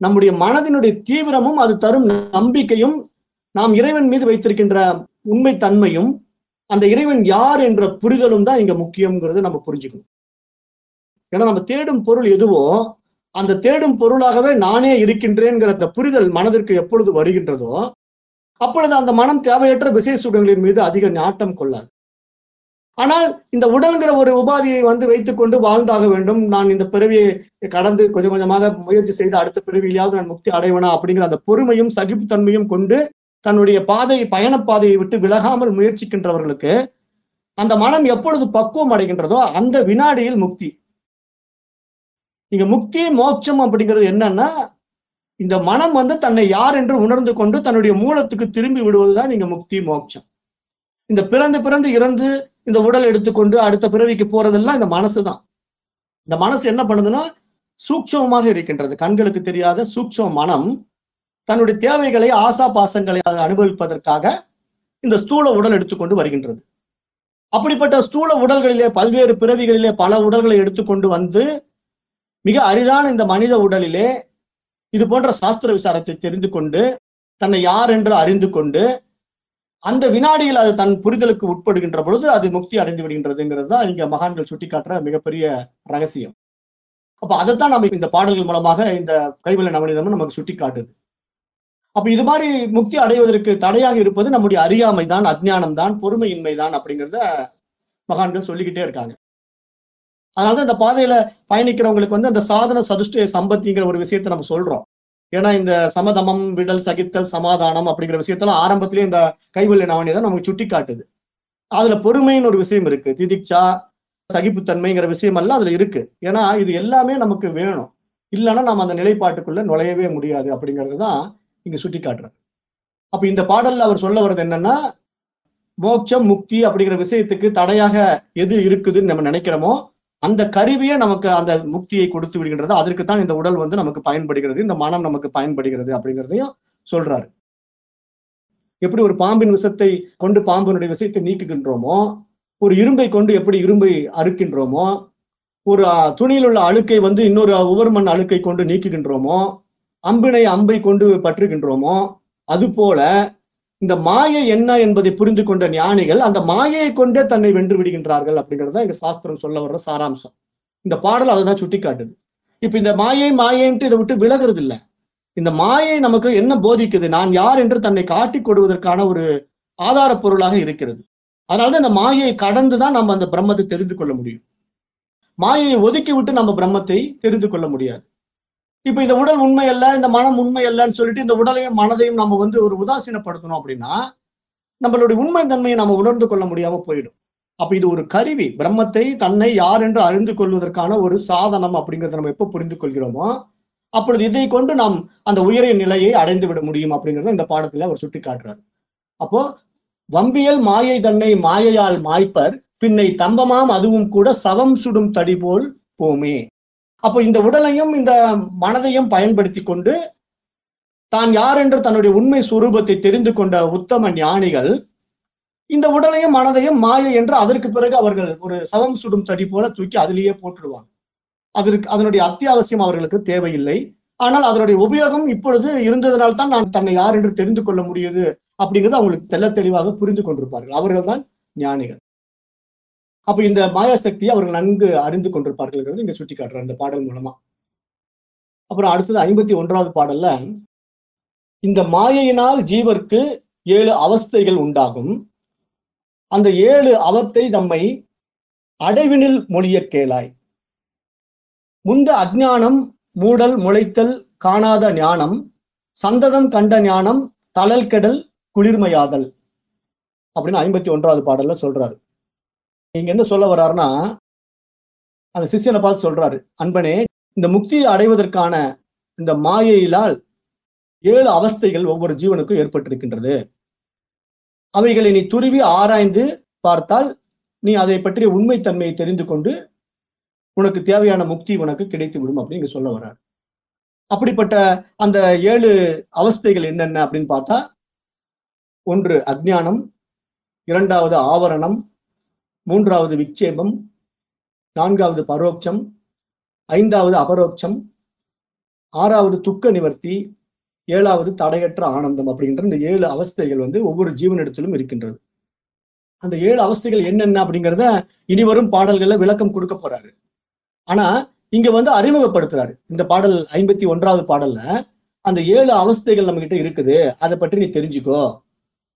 S1: நம்முடைய மனதினுடைய தீவிரமும் அது தரும் நம்பிக்கையும் நாம் இறைவன் மீது வைத்திருக்கின்ற உண்மை தன்மையும் அந்த இறைவன் யார் என்ற புரிதலும் தான் இங்க முக்கியங்கிறத நம்ம புரிஞ்சுக்கணும். ஏன்னா நம்ம தேடும் பொருள் எதுவோ அந்த தேடும் பொருளாகவே நானே இருக்கின்றேங்கிற அந்த புரிதல் மனதிற்கு எப்பொழுது வருகின்றதோ அப்பொழுது அந்த மனம் தேவையற்ற விசேஷ சுகங்களின் மீது அதிக நாட்டம் கொள்ளாது. ஆனால் இந்த உடல்ங்கிற ஒரு உபாதியை வந்து வைத்துக்கொண்டு வாழ்ந்தாக வேண்டும். நான் இந்த பிறவியை கடந்து கொஞ்சம் கொஞ்சமாக முயற்சி செய்து அடுத்த பிறவியிலாவது நான் முக்தி அடைவனா அப்படிங்கிற அந்த பொறுமையும் சகிப்புத்தன்மையும் கொண்டு தன்னுடைய பாதை பயணப்பாதையை விட்டு விலகாமல் முயற்சிக்கின்றவர்களுக்கு அந்த மனம் எப்பொழுது பக்குவம் அடைகின்றதோ அந்த வினாடியில் முக்தி. இங்க முக்தி மோட்சம் அப்படிங்கிறது என்னன்னா இந்த மனம் வந்து தன்னை யார் என்று உணர்ந்து கொண்டு தன்னுடைய மூலத்துக்கு திரும்பி விடுவதுதான் இங்க முக்தி மோட்சம். இந்த பிறந்து பிறந்து இறந்து இந்த உடல் எடுத்துக்கொண்டு அடுத்த பிறவிக்கு போறதெல்லாம் இந்த மனசு தான். இந்த மனசு என்ன பண்ணுதுன்னா சூட்சமமாக இருக்கின்றது. கண்களுக்கு தெரியாத சூட்சம மனம் தன்னுடைய தேவைகளை ஆசா பாசங்களை அனுபவிப்பதற்காக இந்த ஸ்தூல உடல் எடுத்துக்கொண்டு வருகின்றது. அப்படிப்பட்ட ஸ்தூல உடல்களிலே பல்வேறு பிறவிகளிலே பல உடல்களை எடுத்துக்கொண்டு வந்து மிக அரிதான இந்த மனித உடலிலே இது போன்ற சாஸ்திர விசாரத்தை தெரிந்து கொண்டு தன்னை யார் என்று அறிந்து கொண்டு அந்த வினாடியில் அது தன் புரிதலுக்கு உட்படுகின்ற பொழுது அது முக்தி அடைந்து விடுகின்றதுங்கிறது தான் இங்க மகான்கள் சுட்டிக்காட்டுற மிகப்பெரிய ரகசியம். அப்ப அதைத்தான் நம்ம இந்த பாடல்கள் மூலமாக இந்த கைவில நவநீதமும் நமக்கு சுட்டி காட்டுது அப்ப இது மாதிரி முக்தி அடைவதற்கு தடையாக இருப்பது நம்முடைய அறியாமை தான் அஜ்ஞானம் தான் பொறுமையின்மை தான் அப்படிங்கிறத மகான்கள் சொல்லிக்கிட்டே இருக்காங்க. அதனாலதான் இந்த பாதையில பயணிக்கிறவங்களுக்கு வந்து அந்த சாதன சதுஷ்ட சம்பத்திங்கிற ஒரு விஷயத்த நம்ம சொல்றோம். ஏன்னா இந்த சமதமம் விடல் சகித்தல் சமாதானம் அப்படிங்கிற விஷயத்தெல்லாம் ஆரம்பத்திலேயே இந்த கைவல்ய நவனிதான் நமக்கு சுட்டி காட்டுது அதுல பொறுமைன்னு ஒரு விஷயம் இருக்கு. திதிக்ஷா சகிப்புத்தன்மைங்கிற விஷயம் எல்லாம் அதுல இருக்கு. ஏன்னா இது எல்லாமே நமக்கு வேணும். இல்லைன்னா நம்ம அந்த நிலைப்பாட்டுக்குள்ள நுழையவே முடியாது அப்படிங்கிறது தான் இங்க சுட்டி காட்டுறது அப்ப இந்த பாடல்ல அவர் சொல்ல வர்றது என்னன்னா மோட்சம் முக்தி அப்படிங்கிற விஷயத்துக்கு தடையாக எது இருக்குதுன்னு நம்ம நினைக்கிறோமோ அந்த கருவியே நமக்கு அந்த முக்தியை கொடுத்து விடுகின்றது அதற்கு தான் இந்த உடல் வந்து நமக்கு பயன்படுகிறது இந்த மனம் நமக்கு பயன்படுகிறது அப்படிங்கிறதையும் சொல்றாரு. எப்படி ஒரு பாம்பின் விஷத்தை கொண்டு பாம்பினுடைய விஷயத்தை நீக்குகின்றோமோ ஒரு இரும்பை கொண்டு எப்படி இரும்பை அறுக்கின்றோமோ ஒரு துணியில் உள்ள அழுக்கை வந்து இன்னொரு உவர்மண் அழுக்கை கொண்டு நீக்குகின்றோமோ அம்பினை அம்பை கொண்டு பற்றுகின்றோமோ அதுபோல இந்த மாயை என்ன என்பதை புரிந்து கொண்ட ஞானிகள் அந்த மாயையை கொண்டே தன்னை வென்று விடுகின்றார்கள் அப்படிங்கிறது தான் எங்க சாஸ்திரம் சொல்ல வர்ற சாராம்சம். இந்த பாடல் அதை தான் சுட்டி காட்டுது இப்ப இந்த மாயை மாயைன்ட்டு இதை விட்டு விலகிறது இல்ல இந்த மாயை நமக்கு என்ன போதிக்குது? நான் யார் என்று தன்னை காட்டிக் கொடுவதற்கான ஒரு ஆதார பொருளாக இருக்கிறது. அதனாலதான் இந்த மாயையை கடந்து தான் நம்ம அந்த பிரம்மத்தை தெரிந்து கொள்ள முடியும். மாயையை ஒதுக்கி விட்டு நம்ம பிரம்மத்தை தெரிந்து கொள்ள முடியாது. இப்ப இந்த உடல் உண்மை அல்ல இந்த மனம் உண்மை அல்லன்னு சொல்லிட்டு இந்த உடலையும் மனதையும் நம்ம வந்து ஒரு உதாசீனப்படுத்தணும் அப்படின்னா நம்மளுடைய உண்மை தன்மையை நம்ம உணர்ந்து கொள்ள முடியாம போயிடும். அப்ப இது ஒரு கருவி. பிரம்மத்தை தன்னை யார் என்று அறிந்து கொள்வதற்கான ஒரு சாதனம் அப்படிங்கிறத நம்ம எப்ப புரிந்து கொள்கிறோமோ அப்பொழுது இதை கொண்டு நாம் அந்த உயரிய நிலையை அடைந்து விட முடியும் அப்படிங்கிறத இந்த பாடத்துல அவர் சுட்டி காட்டுறாரு அப்போ வம்பியல் மாயை தன்னை மாயையால் மாய்ப்பர் பின்னை தம்பமாம் அதுவும் கூட சவம் சுடும் தடி போல் போமே. அப்போ இந்த உடலையும் இந்த மனதையும் பயன்படுத்தி கொண்டு தான் யார் என்று தன்னுடைய உண்மை சுரூபத்தை தெரிந்து கொண்ட உத்தம ஞானிகள் இந்த உடலையும் மனதையும் மாயை என்று அதற்கு பிறகு அவர்கள் ஒரு சவம் சுடும் தடி போல தூக்கி அதிலேயே போட்டுடுவாங்க அதற்கு அதனுடைய அத்தியாவசியம் அவர்களுக்கு தேவையில்லை. ஆனால் அதனுடைய உபயோகம் இப்பொழுது இருந்ததனால் தான் நான் தன்னை யார் என்று தெரிந்து கொள்ள முடியுது அப்படிங்கிறது அவங்களுக்கு தெல்ல தெளிவாக புரிந்து கொண்டிருப்பார்கள். அவர்கள் தான் ஞானிகள். அப்ப இந்த மாயா சக்தியை அவர்கள் நன்கு அறிந்து கொண்டிருப்பார்கள் இங்க சுட்டி காட்டுறார் இந்த பாடல் மூலமா. அப்புறம் அடுத்தது ஐம்பத்தி ஒன்றாவது பாடல்ல இந்த மாயையினால் ஜீவர்க்கு ஏழு அவஸ்தைகள் உண்டாகும். அந்த ஏழு அவத்தை தம்மை அடைவினில் மொழிய கேளாய். முந்த அஜ்ஞானம் மூடல் முளைத்தல் காணாத ஞானம் சந்ததம் கண்ட ஞானம் தளல் கெடல் குளிர்மையாதல் அப்படின்னு ஐம்பத்தி ஒன்றாவது பாடல்ல சொல்றாரு. இங்க என்ன சொல்ல வர்றாருன்னா அந்த சிஷ்யனை பார்த்து சொல்றாரு அன்பனே இந்த முக்தியை அடைவதற்கான இந்த மாயையிலால் ஏழு அவஸ்தைகள் ஒவ்வொரு ஜீவனுக்கும் ஏற்பட்டிருக்கின்றது. அவைகளை நீ துருவி ஆராய்ந்து பார்த்தால் நீ அதை பற்றிய உண்மைத்தன்மையை தெரிந்து கொண்டு உனக்கு தேவையான முக்தி உனக்கு கிடைத்து விடும் அப்படின்னு சொல்ல வர்றாரு. அப்படிப்பட்ட அந்த ஏழு அவஸ்தைகள் என்னென்ன அப்படின்னு பார்த்தா ஒன்று அஜ்ஞானம் இரண்டாவது ஆவரணம் மூன்றாவது விக்ஷேபம் நான்காவது பரோட்சம் ஐந்தாவது அபரோட்சம் ஆறாவது துக்க நிவர்த்தி ஏழாவது தடையற்ற ஆனந்தம் அப்படின்ற இந்த ஏழு அவஸ்தைகள் வந்து ஒவ்வொரு ஜீவனிடத்திலும் இருக்கின்றது. அந்த ஏழு அவஸ்தைகள் என்னென்ன அப்படிங்கிறத இனிவரும் பாடல்கள்ல விளக்கம் கொடுக்க போறாரு. ஆனா இங்க வந்து அறிமுகப்படுத்துறாரு. இந்த பாடல் ஐம்பத்தி ஒன்றாவது பாடல்ல அந்த ஏழு அவஸ்தைகள் நம்ம கிட்ட இருக்குது. அதை பற்றி நீ தெரிஞ்சுக்கோ.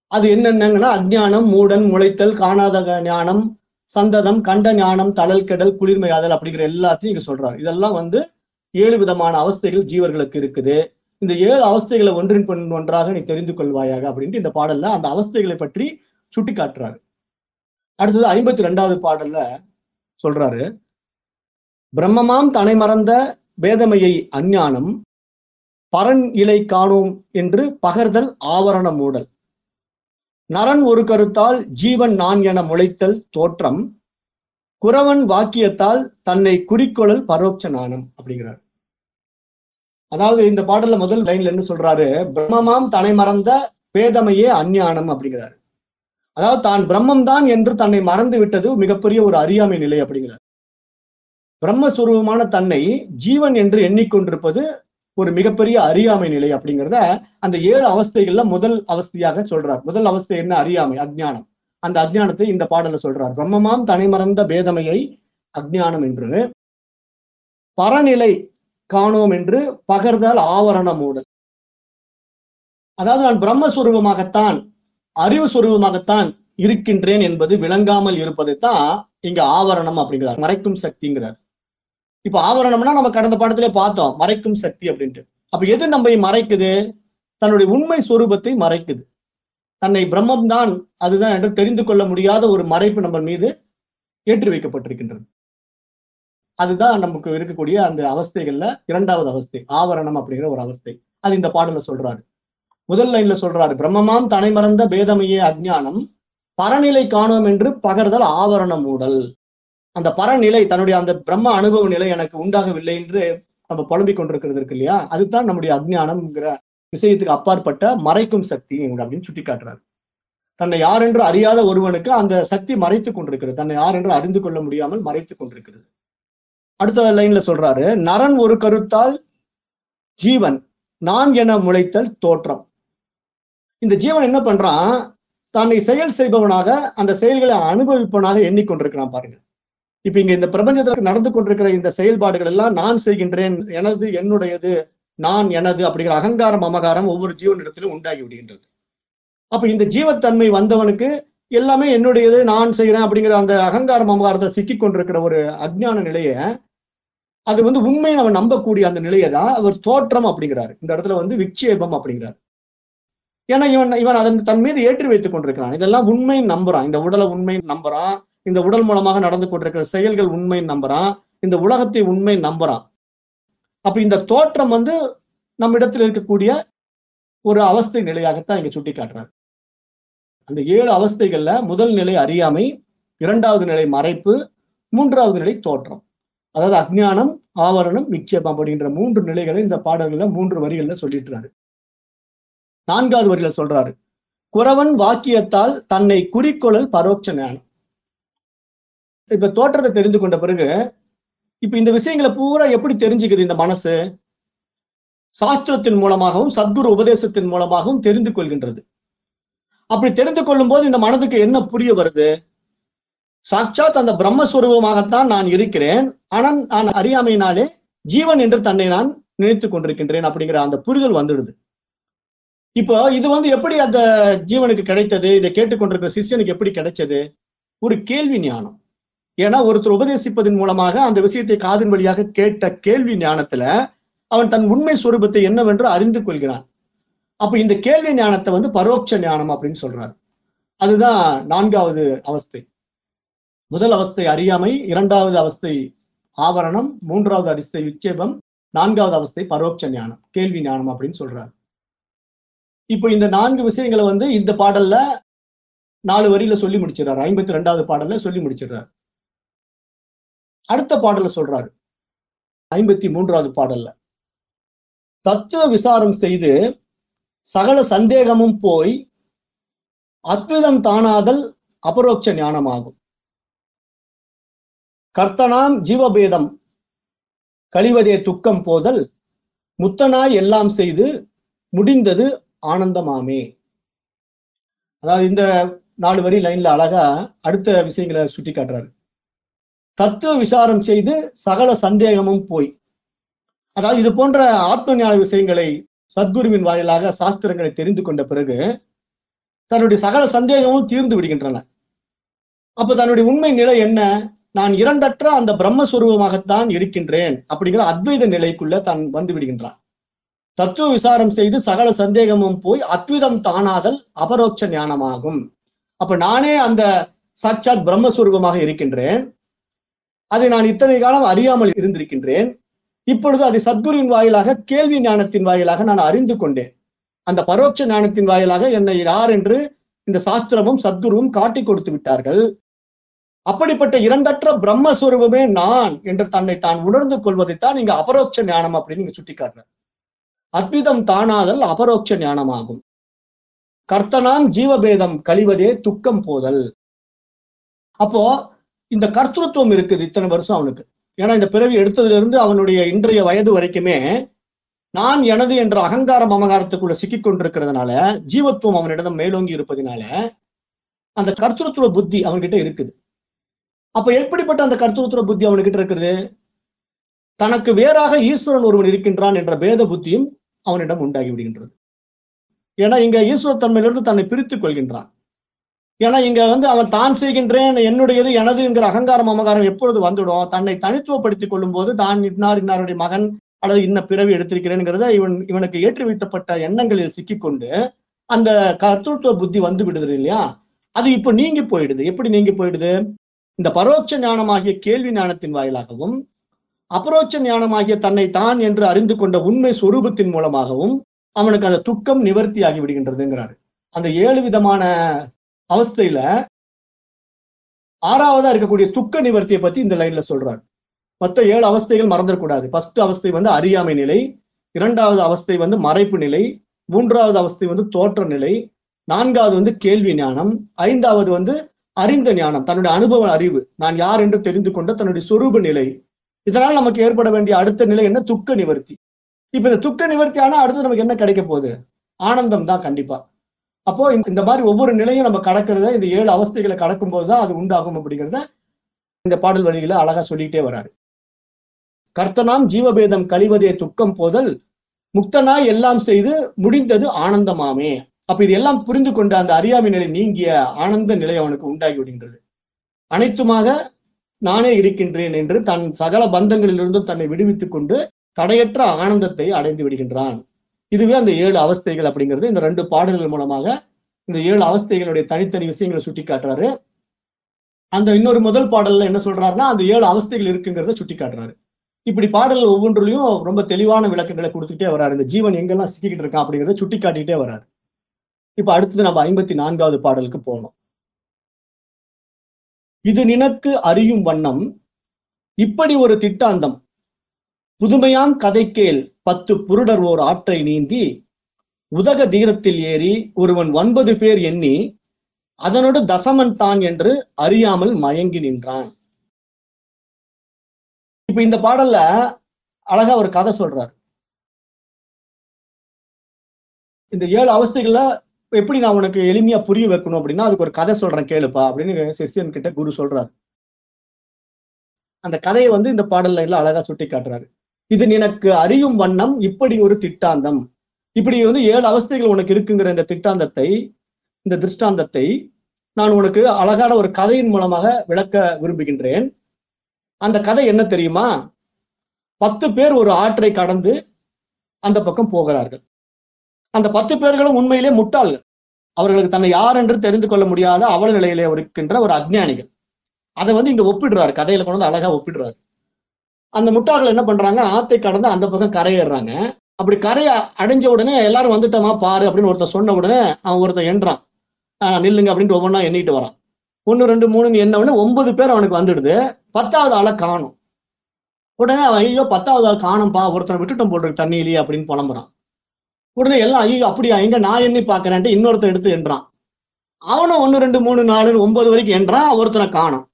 S1: அது என்னென்னங்கன்னா அஜ்ஞானம் மூடன் முளைத்தல் காணாத ஞானம் சந்ததம் கண்ட ஞானம் தளல் கெடல் குளிர்மையாதல் அப்படிங்கிற எல்லாத்தையும் இங்க சொல்றாரு. இதெல்லாம் வந்து ஏழு விதமான அவஸ்தைகள் ஜீவர்களுக்கு இருக்குது. இந்த ஏழு அவஸ்தைகளை ஒன்றின் பெண் ஒன்றாக நீ தெரிந்து கொள்வாயாக அப்படின்ட்டு இந்த பாடல்ல அந்த அவஸ்தைகளை பற்றி சுட்டி காட்டுறாரு அடுத்தது ஐம்பத்தி ரெண்டாவது பாடல்ல சொல்றாரு பிரம்மமாம் தனை மறந்த வேதமையை அஞ்ஞானம் பரன் இலை காணோம் என்று பகர்தல் ஆவரண மூடல். நரன் ஒரு கருத்தால் ஜீவன் நான் என முளைத்தல் தோற்றம் குறவன் வாக்கியத்தால் தன்னை குறிக்கொள்ளல் பரோட்ச நாணம் அப்படிங்கிறார். அதாவது இந்த பாடல்ல முதல் லைன்ல என்ன சொல்றாரு? பிரம்மமாம் தன்னை மறந்த பேதமையே அஞ்ஞானம் அப்படிங்கிறாரு. அதாவது தான் பிரம்மம் தான் என்று தன்னை மறந்து விட்டது மிகப்பெரிய ஒரு அறியாமை நிலை அப்படிங்கிறார். பிரம்மஸ்வரூபமான தன்னை ஜீவன் என்று எண்ணிக்கொண்டிருப்பது ஒரு மிகப்பெரிய அறியாமை நிலை அப்படிங்கிறத அந்த ஏழு அவஸ்தைகள்ல முதல் அவஸ்தையாக சொல்றார். முதல் அவஸ்தை என்ன? அறியாமை அஜ்ஞானம். அந்த அஜ்ஞானத்தை இந்த பாடல்ல சொல்றார். பிரம்மமாம் தனிமறந்த பேதமையை அஜ்ஞானம் என்று பரநிலை காணோம் என்று பகர்தல் ஆவரண மூடல். அதாவது நான் பிரம்மஸ்வரூபமாகத்தான் அறிவு சுரூபமாகத்தான் இருக்கின்றேன் என்பது விளங்காமல் இருப்பதைத்தான் இங்க ஆவரணம் அப்படிங்கிறார். மறைக்கும் சக்திங்கிறார். இப்ப ஆவரணம்னா நம்ம கடந்த பாடத்திலே பார்த்தோம் மறைக்கும் சக்தி அப்படின்ட்டு. அப்ப எது நம்மை மறைக்குது? தன்னுடைய உண்மை சுரூபத்தை மறைக்குது. தன்னை பிரம்மம் தான் அதுதான் என்று தெரிந்து கொள்ள முடியாத ஒரு மறைப்பு நம்ம மீது ஏற்றி வைக்கப்பட்டிருக்கின்றது. அதுதான் நமக்கு இருக்கக்கூடிய அந்த அவஸ்தைகள்ல இரண்டாவது அவஸ்தை ஆவரணம் அப்படிங்கிற ஒரு அவஸ்தை. அது இந்த பாடல சொல்றாரு. முதல் லைன்ல சொல்றாரு பிரம்மமாம் தனை மறந்த பேதமையே அஜ்ஞானம் பரநிலை காணோம் என்று பகர்தல் ஆவரணம் மூடல். அந்த பரநிலை தன்னுடைய அந்த பிரம்ம அனுபவ நிலை எனக்கு உண்டாகவில்லை என்று நம்ம புலம்பிக் கொண்டிருக்கிறது இருக்கு இல்லையா? அதுதான் நம்முடைய அஜ்ஞானம்ங்கிற விஷயத்துக்கு அப்பாற்பட்ட மறைக்கும் சக்தி அப்படின்னு சுட்டி காட்டுறாரு தன்னை யார் என்று அறியாத ஒருவனுக்கு அந்த சக்தி மறைத்துக் கொண்டிருக்கிறது. தன்னை யார் என்று அறிந்து கொள்ள முடியாமல் மறைத்து கொண்டிருக்கிறது. அடுத்த லைன்ல சொல்றாரு நரன் ஒரு கருத்தால் ஜீவன் நான் என முளைத்தல் தோற்றம். இந்த ஜீவன் என்ன பண்றான்? தன்னை செயல் செய்பவனாக அந்த செயல்களை அனுபவிப்பவனாக எண்ணிக்கொண்டிருக்கிறான் பாருங்க. இப்ப இங்க இந்த பிரபஞ்சத்துல நடந்து கொண்டிருக்கிற இந்த செயல்பாடுகள் எல்லாம் நான் செய்கின்றேன் எனது என்னுடையது நான் எனது அப்படிங்கிற அகங்காரம் அமகாரம் ஒவ்வொரு ஜீவனிடத்திலும் உண்டாகி விடுகின்றது. அப்ப இந்த ஜீவத்தன்மை வந்தவனுக்கு எல்லாமே என்னுடையது நான் செய்கிறேன் அப்படிங்கிற அந்த அகங்காரம் அமகாரத்தை சிக்கி கொண்டிருக்கிற ஒரு அஜ்ஞான நிலைய அது வந்து உண்மையை அவன் நம்பக்கூடிய அந்த நிலையை தான் அவர் தோற்றம் அப்படிங்கிறாரு. இந்த இடத்துல வந்து விக்ஷேபம் அப்படிங்கிறார். ஏன்னா இவன் இவன் அதன் தன் மீது ஏற்றி வைத்துக் கொண்டிருக்கிறான். இதெல்லாம் உண்மையை நம்புறான். இந்த உடலை உண்மையை நம்புறான். இந்த உடல் மூலமாக நடந்து கொண்டிருக்கிற செயல்கள் உண்மை நம்புறான். இந்த உலகத்தை உண்மை நம்புறான். அப்ப இந்த தோற்றம் வந்து நம்ம இடத்துல இருக்கக்கூடிய ஒரு அவஸ்தை நிலையாகத்தான் இங்க சுட்டி காட்டுறாரு அந்த ஏழு அவஸ்தைகள்ல முதல் நிலை அறியாமை இரண்டாவது நிலை மறைப்பு மூன்றாவது நிலை தோற்றம். அதாவது அஜ்ஞானம் ஆவரணம் விக்ஷேபம் அப்படின்ற மூன்று நிலைகளை இந்த பாடல்கள்ல மூன்று வரிகள்ல சொல்லிட்டுறாரு. நான்காவது வரியில சொல்றாரு. குறவன் வாக்கியத்தால் தன்னை குறிக்கொள்ளல் பரோட்ச ஞானம். இப்ப தோற்றத்தை தெரிந்து கொண்ட பிறகு இப்ப இந்த விஷயங்களை பூரா எப்படி தெரிஞ்சுக்குது இந்த மனசு? சாஸ்திரத்தின் மூலமாகவும் சத்குரு உபதேசத்தின் மூலமாகவும் தெரிந்து கொள்கின்றது. அப்படி தெரிந்து கொள்ளும் போது இந்த மனதுக்கு என்ன புரிய வருது? சாட்சாத் அந்த பிரம்மஸ்வரூபமாகத்தான் நான் இருக்கிறேன். ஆனால் நான் அறியாமையினாலே ஜீவன் என்று தன்னை நான் நினைத்துக் கொண்டிருக்கின்றேன் அப்படிங்கிற அந்த புரிதல் வந்துடுது. இப்போ இது வந்து எப்படி அந்த ஜீவனுக்கு கிடைத்தது? இதை கேட்டுக்கொண்டிருக்கிற சிஷ்யனுக்கு எப்படி கிடைச்சது? ஒரு கேள்வி ஞானம். ஏன்னா ஒருத்தர் உபதேசிப்பதன் மூலமாக அந்த விஷயத்தை காதின் வழியாக கேட்ட கேள்வி ஞானத்துல அவன் தன் உண்மை சுரூபத்தை என்னவென்று அறிந்து கொள்கிறான். அப்ப இந்த கேள்வி ஞானத்தை வந்து பரோட்ச ஞானம் அப்படின்னு சொல்றாரு. அதுதான் நான்காவது அவஸ்தை. முதல் அவஸ்தை அறியாமை இரண்டாவது அவஸ்தை ஆவரணம் மூன்றாவது அவஸ்தை விட்சேபம் நான்காவது அவஸ்தை பரோட்ச ஞானம் கேள்வி ஞானம் அப்படின்னு சொல்றாரு. இப்போ இந்த நான்கு விஷயங்களை வந்து இந்த பாடல்ல நாலு வரியில சொல்லி முடிச்சிடறாரு. ஐம்பத்தி ரெண்டாவது பாடல்ல சொல்லி முடிச்சிடறாரு. அடுத்த பாடல்ல சொல்றாரு. ஐம்பத்தி மூன்றாவது பாடல்ல. தத்துவ விசாரம் செய்து சகல சந்தேகமும் போய் அத்விதம் தானாதல் அபரோக்ஷ ஞானமாகும். கர்த்தனாம் ஜீவபேதம் கழிவதே துக்கம் போதல் முத்தனாய் எல்லாம் செய்து முடிந்தது ஆனந்தமாமே. அதாவது இந்த நாலு வரி லைன்ல அழகா அடுத்த விஷயங்களை சுட்டி காட்டுறாரு தத்துவ விசாரம் செய்து சகல சந்தேகமும் போய். அதாவது இது போன்ற ஆத்ம ஞான விஷயங்களை சத்குருவின் வாயிலாக சாஸ்திரங்களை தெரிந்து கொண்ட பிறகு தன்னுடைய சகல சந்தேகமும் தீர்ந்து விடுகின்றன. அப்ப தன்னுடைய உண்மை நிலை என்ன? நான் இரண்டற்ற அந்த பிரம்மஸ்வரூபமாகத்தான் இருக்கின்றேன் அப்படிங்கிற அத்வைத நிலைக்குள்ள தான் வந்து விடுகின்றான். தத்துவ விசாரம் செய்து சகல சந்தேகமும் போய் அத்விதம் தானாதல் அபரோட்ச ஞானமாகும். அப்ப நானே அந்த சாட்சாத் பிரம்மஸ்வரூபமாக இருக்கின்றேன். அதை நான் இத்தனை காலம் அறியாமல் இருந்திருக்கின்றேன். இப்பொழுது அதை சத்குருவின் வாயிலாக கேள்வி ஞானத்தின் வாயிலாக நான் அறிந்து கொண்டேன். அந்த பரோட்ச ஞானத்தின் வாயிலாக என்னை யார் என்று இந்த சாஸ்திரமும் சத்குருவும் காட்டி கொடுத்து விட்டார்கள். அப்படிப்பட்ட இரண்டற்ற பிரம்மஸ்வரூபமே நான் என்று தன்னை தான் உணர்ந்து கொள்வதைத்தான் இங்க அபரோட்ச ஞானம் அப்படின்னு நீங்க சுட்டிக்காட்டுறார். அத்விதம் தானாதல் அபரோட்ச ஞானமாகும். கர்த்தனாம் ஜீவபேதம் கழிவதே துக்கம் போதல். அப்போ இந்த கர்த்தத்துவம் இருக்குது இத்தனை வருஷம் அவனுக்கு. ஏன்னா இந்த பிறவி எடுத்ததுல இருந்து அவனுடைய இன்றைய வயது வரைக்குமே நான் எனது என்ற அகங்காரம் அமகாரத்துக்குள்ள சிக்கிக் கொண்டிருக்கிறதுனால ஜீவத்துவம் அவனிடம் மேலோங்கி இருப்பதினால அந்த கர்த்தத்துவ புத்தி அவன்கிட்ட இருக்குது. அப்ப எப்படிப்பட்ட அந்த கர்த்தத்துவ புத்தி அவன்கிட்ட இருக்குது? தனக்கு வேறாக ஈஸ்வரன் ஒருவன் இருக்கின்றான் என்ற பேத புத்தியும் அவனிடம் உண்டாகி விடுகின்றது. ஏன்னா இங்க ஈஸ்வரத்தன்மையிலிருந்து தன்னை பிரித்துக் கொள்கின்றான். ஏன்னா இங்க வந்து அவன் தான் செய்கின்றேன் என்னுடையது எனது என்கிற அகங்காரம் அமகாரம் எப்பொழுது வந்துடும் தன்னை தனித்துவப்படுத்திக் கொள்ளும் போது தான் இன்னார் இன்னாருடைய மகன் அல்லது இன்ன பிறவி எடுத்திருக்கிறேங்கிறத இவன் இவனுக்கு ஏற்றி வைத்தப்பட்ட எண்ணங்களில் சிக்கிக்கொண்டு அந்த கர்த்தத்துவ புத்தி வந்து விடுது இல்லையா? அது இப்ப நீங்கி போயிடுது. எப்படி நீங்கி போயிடுது? இந்த பரோட்ச ஞானமாகிய கேள்வி ஞானத்தின் வாயிலாகவும் அபரோட்ச ஞானமாகிய தன்னை தான் என்று அறிந்து கொண்ட உண்மை சொரூபத்தின் மூலமாகவும் அவனுக்கு அந்த துக்கம் நிவர்த்தி ஆகி விடுகின்றதுங்கிறாரு. அந்த ஏழு விதமான அவஸ்தையில ஆறாவதா இருக்கக்கூடிய துக்க நிவர்த்தியை பத்தி இந்த லைன்ல சொல்றாரு. மொத்த ஏழு அவஸ்தைகள் மறந்துடக்கூடாது. ஃபர்ஸ்ட் அவஸ்தை வந்து அறியாமை நிலை இரண்டாவது அவஸ்தை வந்து மறைப்பு நிலை மூன்றாவது அவஸ்தை வந்து தோற்ற நிலை நான்காவது வந்து கேள்வி ஞானம் ஐந்தாவது வந்து அறிந்த ஞானம் தன்னுடைய அனுபவ அறிவு நான் யார் என்று தெரிந்து கொண்ட தன்னுடைய சொரூப நிலை. இதனால் நமக்கு ஏற்பட வேண்டிய அடுத்த நிலை என்ன? துக்க நிவர்த்தி. இப்ப இந்த துக்க நிவர்த்தி ஆனா அடுத்து நமக்கு என்ன கிடைக்க போகுது? ஆனந்தம் தான் கண்டிப்பா. அப்போ இந்த- மாதிரி ஒவ்வொரு நிலையும் நம்ம கடக்கிறத இந்த ஏழு அவஸ்தைகளை கடக்கும் போதுதான் அது உண்டாகும் அப்படிங்கிறத இந்த பாடல் வழிகளை அழகா சொல்லிட்டே வராரு. கர்த்தனாம் ஜீவபேதம் கழிவதே துக்கம் போதல் முக்தனாய் எல்லாம் செய்து முடிந்தது ஆனந்தமாமே. அப்ப இது எல்லாம் புரிந்து கொண்ட அந்த அறியாமை நிலை நீங்கிய ஆனந்த நிலை அவனுக்கு உண்டாகி விடுகின்றது. அனைத்துமாக நானே இருக்கின்றேன் என்று தன் சகல பந்தங்களிலிருந்தும் தன்னை விடுவித்துக் கொண்டு தடையற்ற ஆனந்தத்தை அடைந்து விடுகின்றான். இதுவே அந்த ஏழு அவஸ்தைகள் அப்படிங்கிறது இந்த ரெண்டு பாடல்கள் மூலமாக இந்த ஏழு அவஸ்தைகளுடைய தனித்தனி விஷயங்களை சுட்டி காட்டுறாரு அந்த இன்னொரு முதல் பாடல்ல என்ன சொல்றாருன்னா அந்த ஏழு அவஸ்தைகள் இருக்குங்கிறத சுட்டி காட்டுறாரு இப்படி பாடல்கள் ஒவ்வொன்றிலையும் ரொம்ப தெளிவான விளக்கங்களை கொடுத்துட்டே வராரு. இந்த ஜீவன் எங்கெல்லாம் சிக்கிக்கிட்டு இருக்கான் அப்படிங்கிறத சுட்டி காட்டிக்கிட்டே வராரு. இப்ப அடுத்தது நம்ம ஐம்பத்தி நான்காவது பாடலுக்கு போனோம் இது நினக்கு அறியும் வண்ணம் இப்படி ஒரு திட்டாந்தம் புதுமையாம் கேள் பத்து புருடர் ஓர் ஆற்றை நீந்தி உதக தீரத்தில் ஏறி ஒருவன் ஒன்பது பேர் எண்ணி அதனோடு தசமன் தான் என்று அறியாமல் மயங்கி நின்றான். இப்ப இந்த பாடல்ல அழகா ஒரு கதை சொல்றாரு. இந்த ஏழு அவஸ்தைகள்ல எப்படி நான் உனக்கு எளிமையா புரிய வைக்கணும் அப்படின்னா அதுக்கு ஒரு கதை சொல்றேன் கேளுப்பா அப்படின்னு சிஷ்யன் கிட்ட குரு சொல்றாரு. அந்த கதையை வந்து இந்த பாடல்ல எல்லாம் அழகா சுட்டி காட்டுறாரு இது எனக்கு அறியும் வண்ணம் இப்படி ஒரு திட்டாந்தம். இப்படி வந்து ஏழு அவஸ்தைகள் உனக்கு இருக்குங்கிற இந்த திட்டாந்தத்தை இந்த திருஷ்டாந்தத்தை நான் உனக்கு அழகான ஒரு கதையின் மூலமாக விளக்க விரும்புகின்றேன். அந்த கதை என்ன தெரியுமா? பத்து பேர் ஒரு ஆற்றை கடந்து அந்த பக்கம் போகிறார்கள். அந்த பத்து பேர்களும் உண்மையிலே முட்டாள்கள். அவர்களுக்கு தன்னை யார் என்று தெரிந்து கொள்ள முடியாத அவல நிலையிலே இருக்கின்ற ஒரு அஜ்ஞானிகள். அதை வந்து இங்க ஒப்பிடுறாரு கதையில கொண்டு வந்து அழகா ஒப்பிடுறாரு. அந்த முட்டாள்கள் என்ன பண்றாங்க ஆத்தை கடந்து அந்த பக்கம் கரையேறாங்க அப்படி கரையை அடைஞ்ச உடனே எல்லாரும் வந்துட்டோமா பாரு அப்படின்னு ஒருத்தர் சொன்ன உடனே அவன் ஒருத்தன் எண்றான் நில்லுங்க அப்படின்ட்டு ஒவ்வொன்றா எண்ணிட்டு வரான். ஒன்று ரெண்டு மூணுன்னு என்ன உடனே ஒன்பது பேர் அவனுக்கு வந்துடுது. பத்தாவது ஆளை காணும். உடனே அவன் ஐயோ பத்தாவது ஆள் காணும்பா ஒருத்தனை விட்டுட்டோம் போட்டுருக்கு தண்ணியிலேயே அப்படின்னு புலம்புறான். உடனே எல்லாம் ஐயோ அப்படியா எங்க நான் எண்ணி பாக்குறேன்ட்டு இன்னொருத்தன் எடுத்து எண்றான் அவனும் ஒன்று ரெண்டு மூணு நாலு ஒன்பது வரைக்கும் எண்றான் ஒருத்தனை காணும்.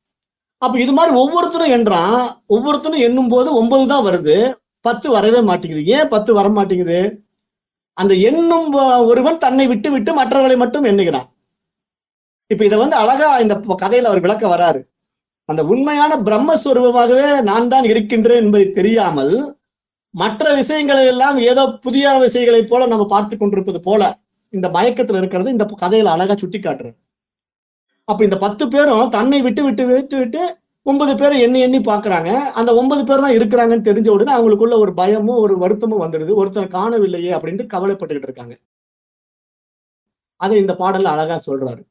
S1: அப்ப இது மாதிரி ஒவ்வொருத்தரும் எண்றான் ஒவ்வொருத்தரும் எண்ணும் போது ஒன்பது தான் வருது. பத்து வரவே மாட்டேங்குது. ஏன் பத்து வர மாட்டேங்குது? அந்த எண்ணும் ஒருவன் தன்னை விட்டு விட்டு மற்றவர்களை மட்டும் எண்ணுகிறான். இப்ப இதை வந்து அழகா இந்த கதையில அவர் விளக்க வராரு. அந்த உண்மையான பிரம்மஸ்வரூபமாகவே நான் தான் இருக்கின்றேன் என்பதை தெரியாமல் மற்ற விஷயங்களை எல்லாம் ஏதோ புதிய விஷயங்களைப் போல நம்ம பார்த்து கொண்டிருப்பது போல இந்த மயக்கத்துல இருக்கிறது இந்த கதையில அழகா சுட்டி காட்டுறது அப்ப இந்த பத்து பேரும் தன்னை விட்டு விட்டு விட்டு விட்டு ஒன்பது பேரை எண்ணி எண்ணி பாக்குறாங்க. அந்த ஒன்பது பேர் தான் இருக்கிறாங்கன்னு தெரிஞ்ச உடனே அவங்களுக்குள்ள ஒரு பயமும் ஒரு வருத்தமும் வந்துடுது. ஒருத்தர் காணவில்லையே அப்படின்ட்டு கவலைப்பட்டுக்கிட்டு இருக்காங்க. அதை இந்த பாடல்ல அழகா சொல்றாரு.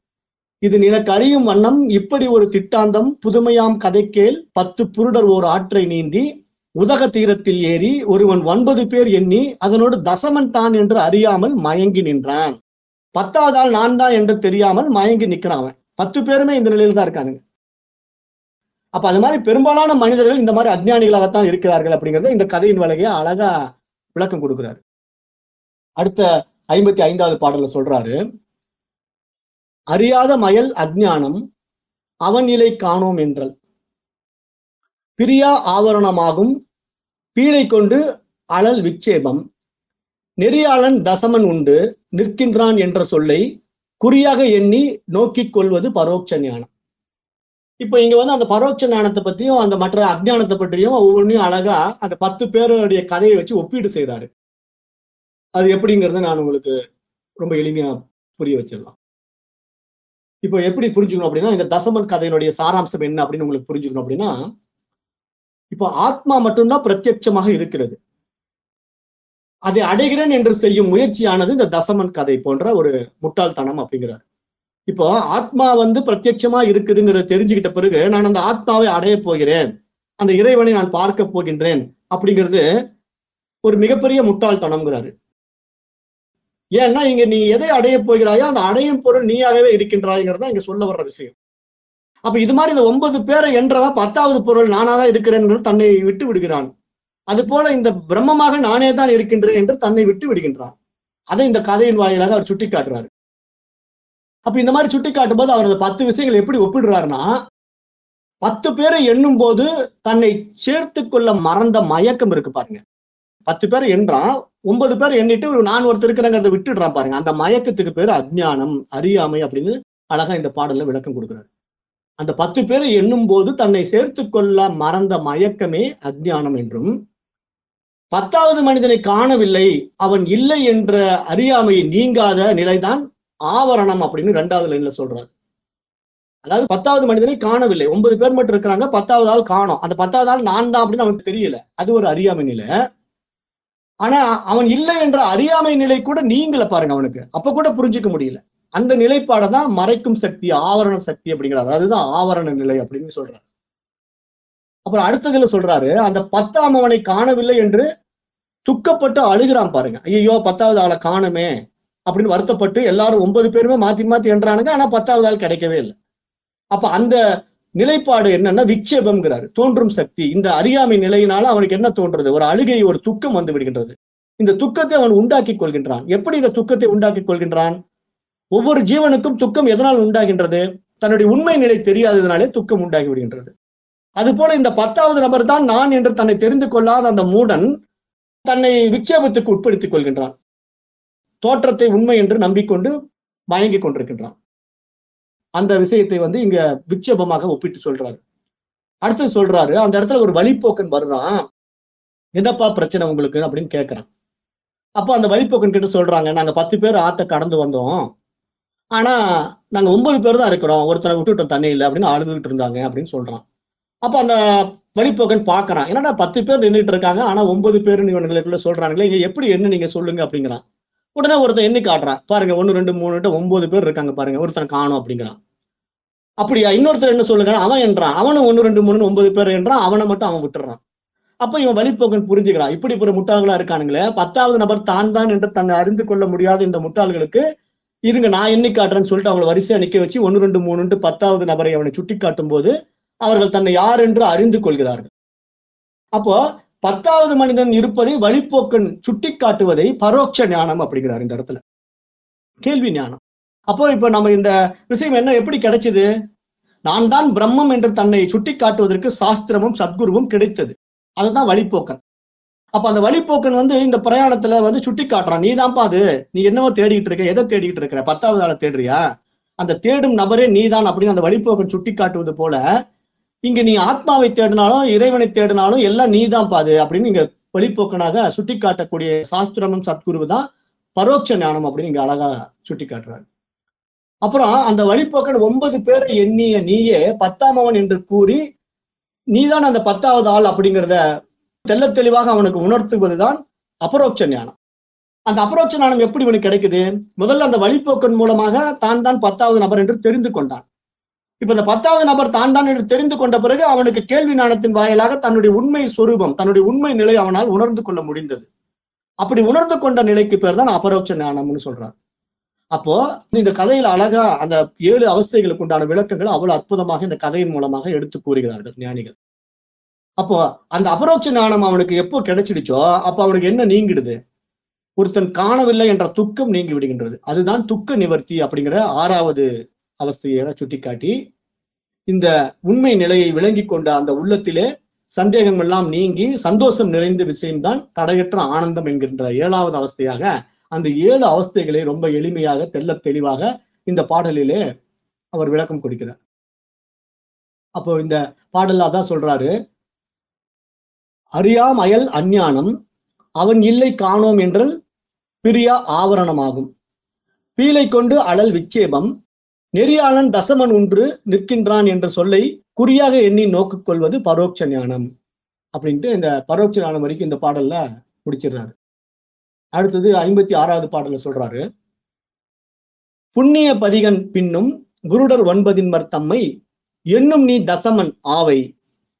S1: இது நினக்கு அறியும் வண்ணம் இப்படி ஒரு திட்டாந்தம் புதுமையாம் கதைக்கேல் பத்து புருடர் ஓர் ஆற்றை நீந்தி உதக தீரத்தில் ஏறி ஒருவன் ஒன்பது பேர் எண்ணி அதனோடு தசமன் தான் என்று அறியாமல் மயங்கி நின்றான். பத்தாவது ஆள் நான் தான் என்று தெரியாமல் மயங்கி நிற்கிறான் அவன். பத்து பேருமே இந்த நிலையில தான் இருக்காங்க அப்ப அது மாதிரி பெரும்பாலான மனிதர்கள் இந்த மாதிரி அஜ்ஞானிகளாகத்தான் இருக்கிறார்கள் அப்படிங்கறத இந்த கதையின் வழியை அழகா விளக்கம் கொடுக்கிறாரு. அடுத்த ஐம்பத்தி ஐந்தாவது பாடல்ல சொல்றாரு அறியாத மயல் அஜ்ஞானம் அவன் நிலை காணோம் என்றல். பிரியா ஆவரணமாகும் பீழை கொண்டு அழல் விக்ஷேபம் நெறியாளன் தசமன் உண்டு நிற்கின்றான் என்ற சொல்லை குறியாக எண்ணி நோக்கிக் கொள்வது பரோட்ச ஞானம். இப்போ இங்க வந்து அந்த பரோட்ச ஞானத்தை பத்தியும் அந்த மற்ற அஜானத்தை பற்றியும் ஒவ்வொன்றையும் அழகா அந்த பத்து பேருடைய கதையை வச்சு ஒப்பீடு செய்கிறாரு அது எப்படிங்கிறத நான் உங்களுக்கு ரொம்ப எளிமையா புரிய வச்சிடலாம். இப்போ எப்படி புரிஞ்சுக்கணும் அப்படின்னா இந்த தசமன் கதையினுடைய சாராம்சம் என்ன அப்படின்னு உங்களுக்கு புரிஞ்சுக்கணும் அப்படின்னா இப்போ ஆத்மா மட்டும்தான் பிரத்யட்சமாக இருக்கிறது. அதை அடைகிறேன் என்று செய்யும் முயற்சியானது இந்த தசமன் கதை போன்ற ஒரு முட்டாள்தனம் அப்படிங்கிறார். இப்போ ஆத்மா வந்து பிரத்யட்சமா இருக்குதுங்கிறத தெரிஞ்சுக்கிட்ட பிறகு நான் அந்த ஆத்மாவை அடைய போகிறேன் அந்த இறைவனை நான் பார்க்க போகின்றேன் அப்படிங்கிறது ஒரு மிகப்பெரிய முட்டாள்தனம்ங்கிறாரு. ஏன்னா இங்க நீ எதை அடைய போகிறாயோ அந்த அடையும் பொருள் நீயாகவே இருக்கின்றாய்ங்கிறது இங்க சொல்ல வர்ற விஷயம். அப்ப இது மாதிரி இந்த ஒன்பது பேரை என்றவன் பத்தாவது பொருள் நானாதான் இருக்கிறேன் தன்னை விட்டு விடுகிறான். அது போல இந்த பிரம்மமாக நானே தான் இருக்கின்றேன் என்று தன்னை விட்டு விடுகின்றான். அதை இந்த கதையின் வாயிலாக அவர் சுட்டி காட்டுறாரு அப்ப இந்த மாதிரி சுட்டி காட்டும் போது அவர் அந்த பத்து விஷயங்கள் எப்படி ஒப்பிடுறாருன்னா பத்து பேரை எண்ணும் போது தன்னை சேர்த்து கொள்ள மறந்த மயக்கம் இருக்கு பாருங்க. பத்து பேரை எண்றான் ஒன்பது பேர் எண்ணிட்டு ஒரு நான் ஒருத்தர் இருக்கிறேங்கிறத விட்டுடுறான் பாருங்க. அந்த மயக்கத்துக்கு பேர் அஜ்ஞானம் அறியாமை அப்படின்னு அழகா இந்த பாடல்ல விளக்கம் கொடுக்குறாரு. அந்த பத்து பேரை எண்ணும் போது தன்னை சேர்த்து கொள்ள மறந்த மயக்கமே அஜ்ஞானம் என்றும் பத்தாவது மனிதனை காணவில்லை அவன் இல்லை என்ற அறியாமை நீங்காத நிலைதான் ஆவரணம் அப்படின்னு ரெண்டாவது லைன்ல சொல்றாரு. அதாவது பத்தாவது மனிதனை காணவில்லை. ஒன்பது பேர் மட்டும் இருக்கிறாங்க பத்தாவது ஆள் காணோம். அந்த பத்தாவது ஆள் நான் தான் அப்படின்னு அவனுக்கு தெரியல. அது ஒரு அறியாமை நிலை. ஆனா அவன் இல்லை என்ற அறியாமை நிலை கூட நீங்கள பாருங்க அவனுக்கு. அப்ப கூட புரிஞ்சுக்க முடியல. அந்த நிலைப்பாடை தான் மறைக்கும் சக்தி ஆவரணம் சக்தி அப்படிங்கிறாரு. அதுதான் ஆவரண நிலை அப்படின்னு சொல்றாரு. அப்புறம் அடுத்ததுல சொல்றாரு அந்த பத்தாம் அவனை காணவில்லை என்று துக்கப்பட்டு அழுகிறான் பாருங்க. ஐயோ பத்தாவது ஆளை காணுமே அப்படின்னு வருத்தப்பட்டு எல்லாரும் ஒன்பது பேருமே மாத்தி மாத்தி என்றானுங்க. ஆனா பத்தாவது ஆள் கிடைக்கவே இல்லை. அப்ப அந்த நிலைப்பாடு என்னன்னா விக்ஷேபம்ங்கிறாரு. தோன்றும் சக்தி. இந்த அறியாமை நிலையினால அவனுக்கு என்ன தோன்றது ஒரு அழுகை ஒரு துக்கம் வந்து விடுகின்றது. இந்த துக்கத்தை அவன் உண்டாக்கி கொள்கின்றான். எப்படி இந்த துக்கத்தை உண்டாக்கி கொள்கின்றான்? ஒவ்வொரு ஜீவனுக்கும் துக்கம் எதனால் உண்டாகின்றது? தன்னுடைய உண்மை நிலை தெரியாததுனாலே துக்கம் உண்டாகி விடுகின்றது. அது இந்த பத்தாவது நபர் தான் நான் என்று தன்னை தெரிந்து கொள்ளாத அந்த மூடன் தன்னை விக்ஷேபத்துக்கு உட்படுத்திக் கொள்கின்றான். தோற்றத்தை உண்மை என்று நம்பிக்கொண்டு மயங்கிக் கொண்டிருக்கின்றான். அந்த விஷயத்தை வந்து இங்க விக்ஷேபமாக ஒப்பிட்டு சொல்றாரு. அடுத்து சொல்றாரு அந்த இடத்துல ஒரு வழிப்போக்கன் வருதான் என்னப்பா பிரச்சனை உங்களுக்கு? அப்படின்னு கேட்கிறான் அப்போ அந்த வழிப்போக்கன் கிட்ட சொல்றாங்க நாங்க பத்து பேர் ஆத்த கடந்து வந்தோம். ஆனா நாங்க ஒன்பது பேர் தான் இருக்கிறோம். ஒருத்தனை விட்டுட்டோம் இல்லை அப்படின்னு அழுதுகிட்டு இருந்தாங்க அப்படின்னு சொல்றான். அப்ப அந்த வழிபோக்கன் பாக்குறான் என்னடா பத்து பேர் நின்றுட்டு இருக்காங்க ஆனா ஒன்பது பேர் இவனுங்களுக்குள்ள சொல்றாங்களே இங்க எப்படி என்ன நீங்க சொல்லுங்க அப்படிங்கிறான். உடனே ஒருத்தன் எண்ணி காட்டுறான். பாருங்க ஒன்னு ரெண்டு மூணு ஒன்பது பேர் இருக்காங்க பாருங்க ஒருத்தன் காணும் அப்படிங்கிறான். அப்படியா? இன்னொருத்தர் என்ன சொல்லுங்க அவன் என்றான். அவனும் ஒன்னு ரெண்டு மூணு ஒன்பது பேர் என்றான். அவனை மட்டும் அவன் விட்டுறான். அப்ப இவன் வழிபோக்கன் புரிஞ்சுக்கிறான். இப்படி ஒரு முட்டாள்களா இருக்கானுங்களே பத்தாவது நபர் தான் தான் என்று தன்னை அறிந்து கொள்ள முடியாத இந்த முட்டாள்களுக்கு இருங்க நான் எண்ணி காட்டுறேன்னு சொல்லிட்டு அவங்களை வரிசையா நிக்க வச்சு ஒன்னு ரெண்டு மூணுன்ட்டு பத்தாவது நபரை அவனை சுட்டி காட்டும் போது அவர்கள் தன்னை யார் என்று அறிந்து கொள்கிறார்கள். அப்போ பத்தாவது மனிதன் இருப்பதை வழிப்போக்கன் சுட்டி காட்டுவதை பரோட்ச ஞானம் அப்படிங்கிறார் இந்த இடத்துல. கேள்வி ஞானம். அப்போ இப்ப நம்ம இந்த விஷயம் என்ன எப்படி கிடைச்சது? நான் தான் பிரம்மம் என்று தன்னை சுட்டி காட்டுவதற்கு சாஸ்திரமும் சத்குருவும் கிடைத்தது. அதுதான் வழிப்போக்கன். அப்ப அந்த வழிப்போக்கன் வந்து இந்த பிரயாணத்துல வந்து சுட்டி காட்டுறான் நீ தான்ப்பா அது. நீ என்னவோ தேடிக்கிட்டு இருக்க எதை தேடிக்கிட்டு இருக்கிற? பத்தாவது ஆளை தேடுறியா? அந்த தேடும் நபரே நீதான் அப்படின்னு அந்த வழிப்போக்கன் சுட்டி காட்டுவது போல இங்க நீ ஆத்மாவை தேடினாலும் இறைவனை தேடினாலும் எல்லாம் நீ தான் பாது அப்படின்னு இங்க வெளிப்போக்கனாக சுட்டி காட்டக்கூடிய சாஸ்திரமும் சத்குருவு தான் பரோட்ச ஞானம் அப்படின்னு இங்க அழகா சுட்டி காட்டுறாரு அப்புறம் அந்த வழிப்போக்கன் ஒன்பது பேரை எண்ணிய நீயே பத்தாமவன் என்று கூறி நீதான் அந்த பத்தாவது ஆள் அப்படிங்கிறத தெல்ல தெளிவாக அவனுக்கு உணர்த்துவதுதான் அபரோட்ச ஞானம். அந்த அபரோட்ச ஞானம் எப்படி இவனுக்கு கிடைக்குது? முதல்ல அந்த வழிப்போக்கன் மூலமாக தான் தான் பத்தாவது நபர் என்று தெரிந்து கொண்டான். இப்ப இந்த பத்தாவது நபர் தான் தான் என்று தெரிந்து கொண்ட பிறகு அவனுக்கு கேள்வி ஞானத்தின் வாயிலாக தன்னுடைய உண்மை சொரூபம் தன்னுடைய உண்மை நிலை அவனால் உணர்ந்து கொள்ள முடிந்தது. அப்படி உணர்ந்து கொண்ட நிலைக்கு பேர் தான் அபரோட்ச ஞானம்னு சொல்றார். அப்போ இந்த கதையில அழகா அந்த ஏழு அவஸ்தைகளுக்கு உண்டான விளக்கங்கள் அவ்வளவு அற்புதமாக இந்த கதையின் மூலமாக எடுத்து கூறுகிறார்கள் ஞானிகள். அப்போ அந்த அபரோட்ச ஞானம் அவனுக்கு எப்போ கிடைச்சிடுச்சோ அப்ப அவனுக்கு என்ன நீங்கிடுது? ஒருத்தன் காணவில்லை என்ற துக்கம் நீங்கி விடுகின்றது. அதுதான் துக்க நிவர்த்தி அப்படிங்கிற ஆறாவது அவஸ்தையாக சுட்டிக்காட்டி இந்த உண்மை நிலையை விளங்கி கொண்ட அந்த உள்ளத்திலே சந்தேகம் எல்லாம் நீங்கி சந்தோஷம் நிறைந்த விஷயம்தான் தடையற்ற ஆனந்தம் என்கின்ற ஏழாவது அவஸ்தையாக அந்த ஏழு அவஸ்தைகளை ரொம்ப எளிமையாக தெல்ல தெளிவாக இந்த பாடலிலே அவர் விளக்கம் கொடுக்கிறார். அப்போ இந்த பாடல்ல தான் சொல்றாரு அறியாம் அயல் அஞ்ஞானம் அவன் இல்லை காணோம் என்றால் பிரியா ஆவரணமாகும். பீலை கொண்டு அழல் விட்சேபம் நெறியாளன் தசமன் ஒன்று நிற்கின்றான் என்ற சொல்லை குறியாக எண்ணி நோக்கிக் கொள்வது பரோட்ச ஞானம் அப்படின்ட்டு இந்த பரோட்ச ஞானம் வரைக்கும் இந்த பாடல்ல முடிச்சிடுறாரு. அடுத்தது ஐம்பத்தி ஆறாவது பாடல சொல்றாரு. புண்ணிய பதிகன் பின்னும் குருடர் ஒன்பதின்மர் தம்மை என்னும் நீ தசமன் ஆவை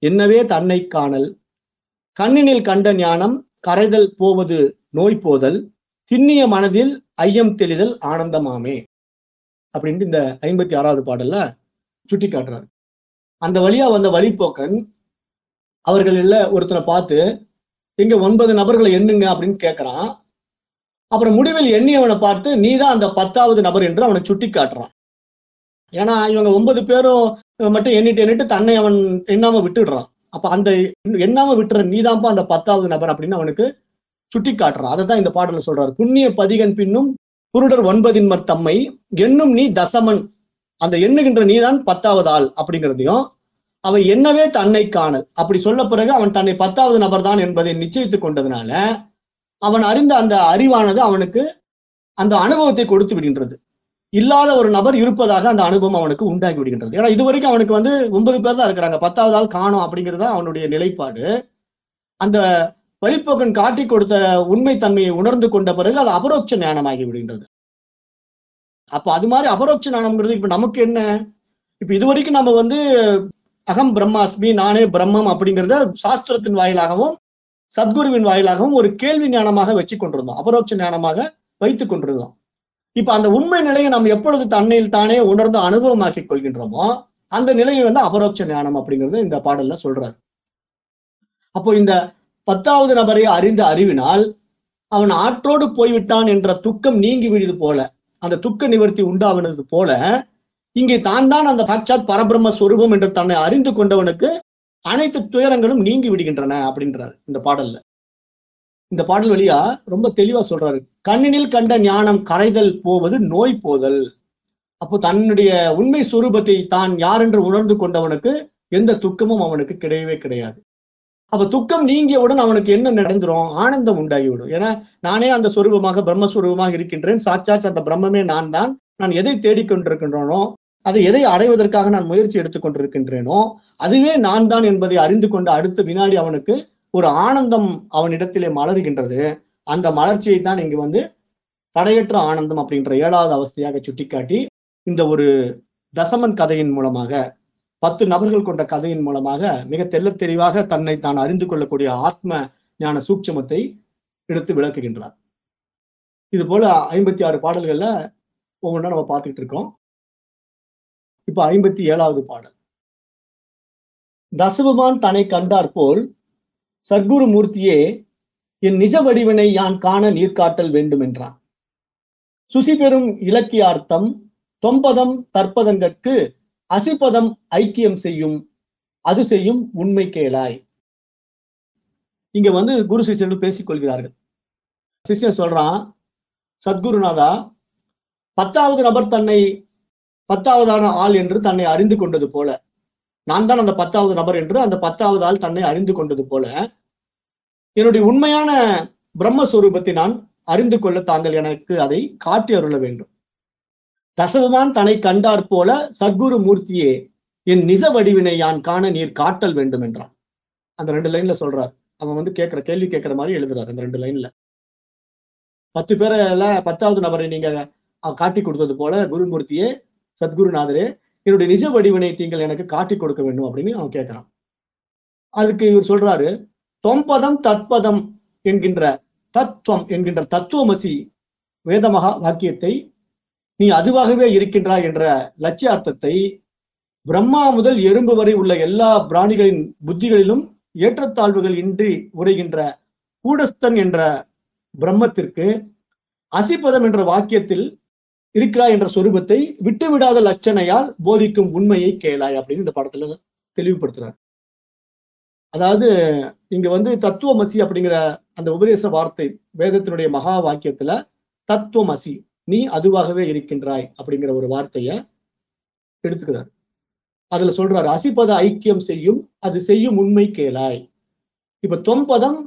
S1: என்னவே தன்னை காணல். கண்ணினில் கண்ட ஞானம் கரைதல் போவது நோய் போதல். திண்ணிய மனதில் ஐயம் தெளிதல் ஆனந்தமாமே. அப்படின்ட்டு இந்த ஐம்பத்தி ஆறாவது பாடல்ல சுட்டி காட்டுறாரு. அந்த வழியா வந்த வழிபோக்கன் அவர்கள் இல்ல ஒருத்தனை பார்த்து இங்க ஒன்பது நபர்களை எண்ணுங்க அப்படின்னு கேட்கறான் அப்புறம் முடிவில் எண்ணியவனை பார்த்து நீதான் அந்த பத்தாவது நபர் என்று அவனை சுட்டி காட்டுறான். ஏன்னா இவங்க ஒன்பது பேரும் மட்டும் எண்ணிட்டு எண்ணிட்டு தன்னை அவன் எண்ணாம விட்டுடுறான். அப்ப அந்த எண்ணாம விட்டுற நீதான்ப்பா அந்த பத்தாவது நபர் அப்படின்னு அவனுக்கு சுட்டி காட்டுறான். அதை தான் இந்த பாடல சொல்றாரு. புண்ணிய பதிகன் பின்னும் குருடர் ஒன்பதின்மர் தம்மை எண்ணும் நீ தசமன். அந்த எண்ணுகின்ற நீதான் பத்தாவது ஆள் அப்படிங்கிறதையும் அவன் என்னவே தன்னை காணல். அப்படி சொல்ல பிறகு அவன் தன்னை பத்தாவது நபர் தான் என்பதை நிச்சயித்துக் கொண்டதுனால அவன் அறிந்த அந்த அறிவானது அவனுக்கு அந்த அனுபவத்தை கொடுத்து விடுகின்றது. இல்லாத ஒரு நபர் இருப்பதாக அந்த அனுபவம் அவனுக்கு உண்டாகி விடுகின்றது. ஏன்னா இது வரைக்கும் அவனுக்கு வந்து ஒன்பது பேர் தான் இருக்கிறாங்க. பத்தாவது ஆள் காணும் அப்படிங்கிறது அவனுடைய நிலைப்பாடு. அந்த வழிப்போக்கன் காட்டி கொடுத்த உண்மை தன்மையை உணர்ந்து கொண்ட பிறகு அது அபரோட்ச ஞானமாகி விடுகின்றது. அப்ப அது மாதிரி அபரோட்ச ஞானம்ங்கிறது இப்ப நமக்கு என்ன? இப்ப இது வரைக்கும் நம்ம வந்து அகம் பிரம்மாஸ்மி நானே பிரம்மம் அப்படிங்கிறத சாஸ்திரத்தின் வாயிலாகவும் சத்குருவின் வாயிலாகவும் ஒரு கேள்வி ஞானமாக வச்சு கொண்டிருந்தோம். அபரோட்ச ஞானமாக வைத்துக் கொண்டிருந்தோம். இப்ப அந்த உண்மை நிலையை நாம் எப்பொழுது தன்னையில் தானே உணர்ந்து அனுபவமாக்கி கொள்கின்றோமோ அந்த நிலையை வந்து அபரோட்ச ஞானம் அப்படிங்கிறது இந்த பாடல்ல சொல்றாரு. அப்போ இந்த பத்தாவது நபரை அறிந்த அறிவினால் அவன் ஆற்றோடு போய்விட்டான் என்ற துக்கம் நீங்கி விடுது போல அந்த துக்க நிவர்த்தி உண்டாவினது போல இங்கே தான் தான் அந்த சாட்சாத் பரபிரம்ம ஸ்வரூபம் என்று தன்னை அறிந்து கொண்டவனுக்கு அனைத்து துயரங்களும் நீங்கி விடுகின்றன அப்படின்றாரு இந்த பாடல்ல. இந்த பாடல் வழியா ரொம்ப தெளிவா சொல்றாரு. கண்ணினில் கண்ட ஞானம் கரைதல் போவது நோய் போதல். அப்போ தன்னுடைய உண்மை சுரூபத்தை தான் யார் என்று உணர்ந்து கொண்டவனுக்கு எந்த துக்கமும் அவனுக்கு கிடையவே கிடையாது. அப்ப துக்கம் நீங்கியவுடன் அவனுக்கு என்ன நடந்துரும்? ஆனந்தம் உண்டாகிவிடும். ஏன்னா நானே அந்த சொரூபமாக பிரம்மஸ்வரூபமாக இருக்கின்றேன். சாட்சாத் அந்த பிரம்மமே நான் தான் நான் எதை தேடிக்கொண்டிருக்கின்றனோ அதை எதை அடைவதற்காக நான் முயற்சி எடுத்துக்கொண்டிருக்கின்றேனோ அதுவே நான் தான் என்பதை அறிந்து கொண்டு அடுத்த வினாடி அவனுக்கு ஒரு ஆனந்தம் அவனிடத்திலே மலருகின்றது. அந்த மலர்ச்சியை தான் இங்கு வந்து தடையற்ற ஆனந்தம் அப்படின்ற ஏழாவது அவஸ்தையாக சுட்டிக்காட்டி இந்த ஒரு தசமன் கதையின் மூலமாக பத்து நபர்கள் கொண்ட கதையின் மூலமாக மிக தெல்ல தெளிவாக தன்னை தான் அறிந்து கொள்ளக்கூடிய ஆத்ம ஞான சூட்சமத்தை எடுத்து விளக்குகின்றார். இது போல ஐம்பத்தி ஆறு பாடல்கள்ல ஒவ்வொன்றா நம்ம பார்த்துக்கிட்டு இருக்கோம். இப்ப ஐம்பத்தி ஏழாவது பாடல். தசபமான் தன்னை கண்டார் போல் சர்க்குரு மூர்த்தியே என் நிஜ வடிவினை யான் காண நீர்காட்டல் வேண்டும் என்றான் சுசி பெறும் இலக்கியார்த்தம் தொம்பதம் தற்பதங்கட்கு அசிப்பதம் ஐக்கியம் செய்யும் அது செய்யும் உண்மை கேளாய். இங்க வந்து குரு சிஷ்யர்கள் பேசிக்கொள்கிறார்கள். சிஷ்யன் சொல்றான் சத்குருநாதா பத்தாவது நபர் தன்னை பத்தாவதான ஆள் என்று தன்னை அறிந்து கொண்டது போல. நான் தான் அந்த பத்தாவது நபர் என்று அந்த பத்தாவது ஆள் தன்னை அறிந்து கொண்டது போல என்னுடைய உண்மையான பிரம்மஸ்வரூபத்தை நான் அறிந்து கொள்ள தாங்கள் எனக்கு அதை காட்டி அருள வேண்டும். தசவமான் தன்னை கண்டார் போல சத்குரு மூர்த்தியே என் நிஜ வடிவினை யான் காண நீர் காட்டல் வேண்டும் என்றான் அந்த ரெண்டு லைன்ல சொல்றார். அவன் வந்து கேட்கிற கேள்வி கேட்கிற மாதிரி எழுதுறாரு அந்த ரெண்டு லைன்ல. பத்து பேரில் பத்தாவது நபரை நீங்க காட்டி கொடுத்தது போல குருமூர்த்தியே சத்குருநாதரே என்னுடைய நிஜ வடிவினை நீங்கள் எனக்கு காட்டி கொடுக்க வேண்டும் அப்படின்னு அவன் கேட்கிறான் அதுக்கு இவர் சொல்றாரு தொம்பதம் தத்பதம் என்கின்ற தத்துவம் என்கின்ற தத்துவமசி வேதமகா வாக்கியத்தை நீ அதுவாகவே இருக்கின்றாய் என்ற லட்சியார்த்தத்தை பிரம்மா முதல் எறும்பு வரை உள்ள எல்லா பிராணிகளின் புத்திகளிலும் ஏற்றத்தாழ்வுகள் இன்றி உரைகின்ற கூடஸ்தன் என்ற பிரம்மத்திற்கு அசிப்பதம் என்ற வாக்கியத்தில் இருக்கிறாய் என்ற சொரூபத்தை விட்டுவிடாத லட்சணையால் போதிக்கும் உண்மையை கேளாய் அப்படின்னு இந்த படத்துல தெளிவுபடுத்துறார். அதாவது இங்க வந்து தத்துவமசி அப்படிங்கிற அந்த உபதேச வார்த்தை வேதத்தினுடைய மகா வாக்கியத்துல தத்துவமசி நீ அதுவாகவே இருக்கின்றாய் அப்படிங்கிற ஒரு வார்த்தைய எடுத்துக்கிறார். அதுல சொல்றாரு அசிப்பத ஐக்கியம் செய்யும் அது செய்யும் உண்மை கேளாய். இப்ப தொம்பதம்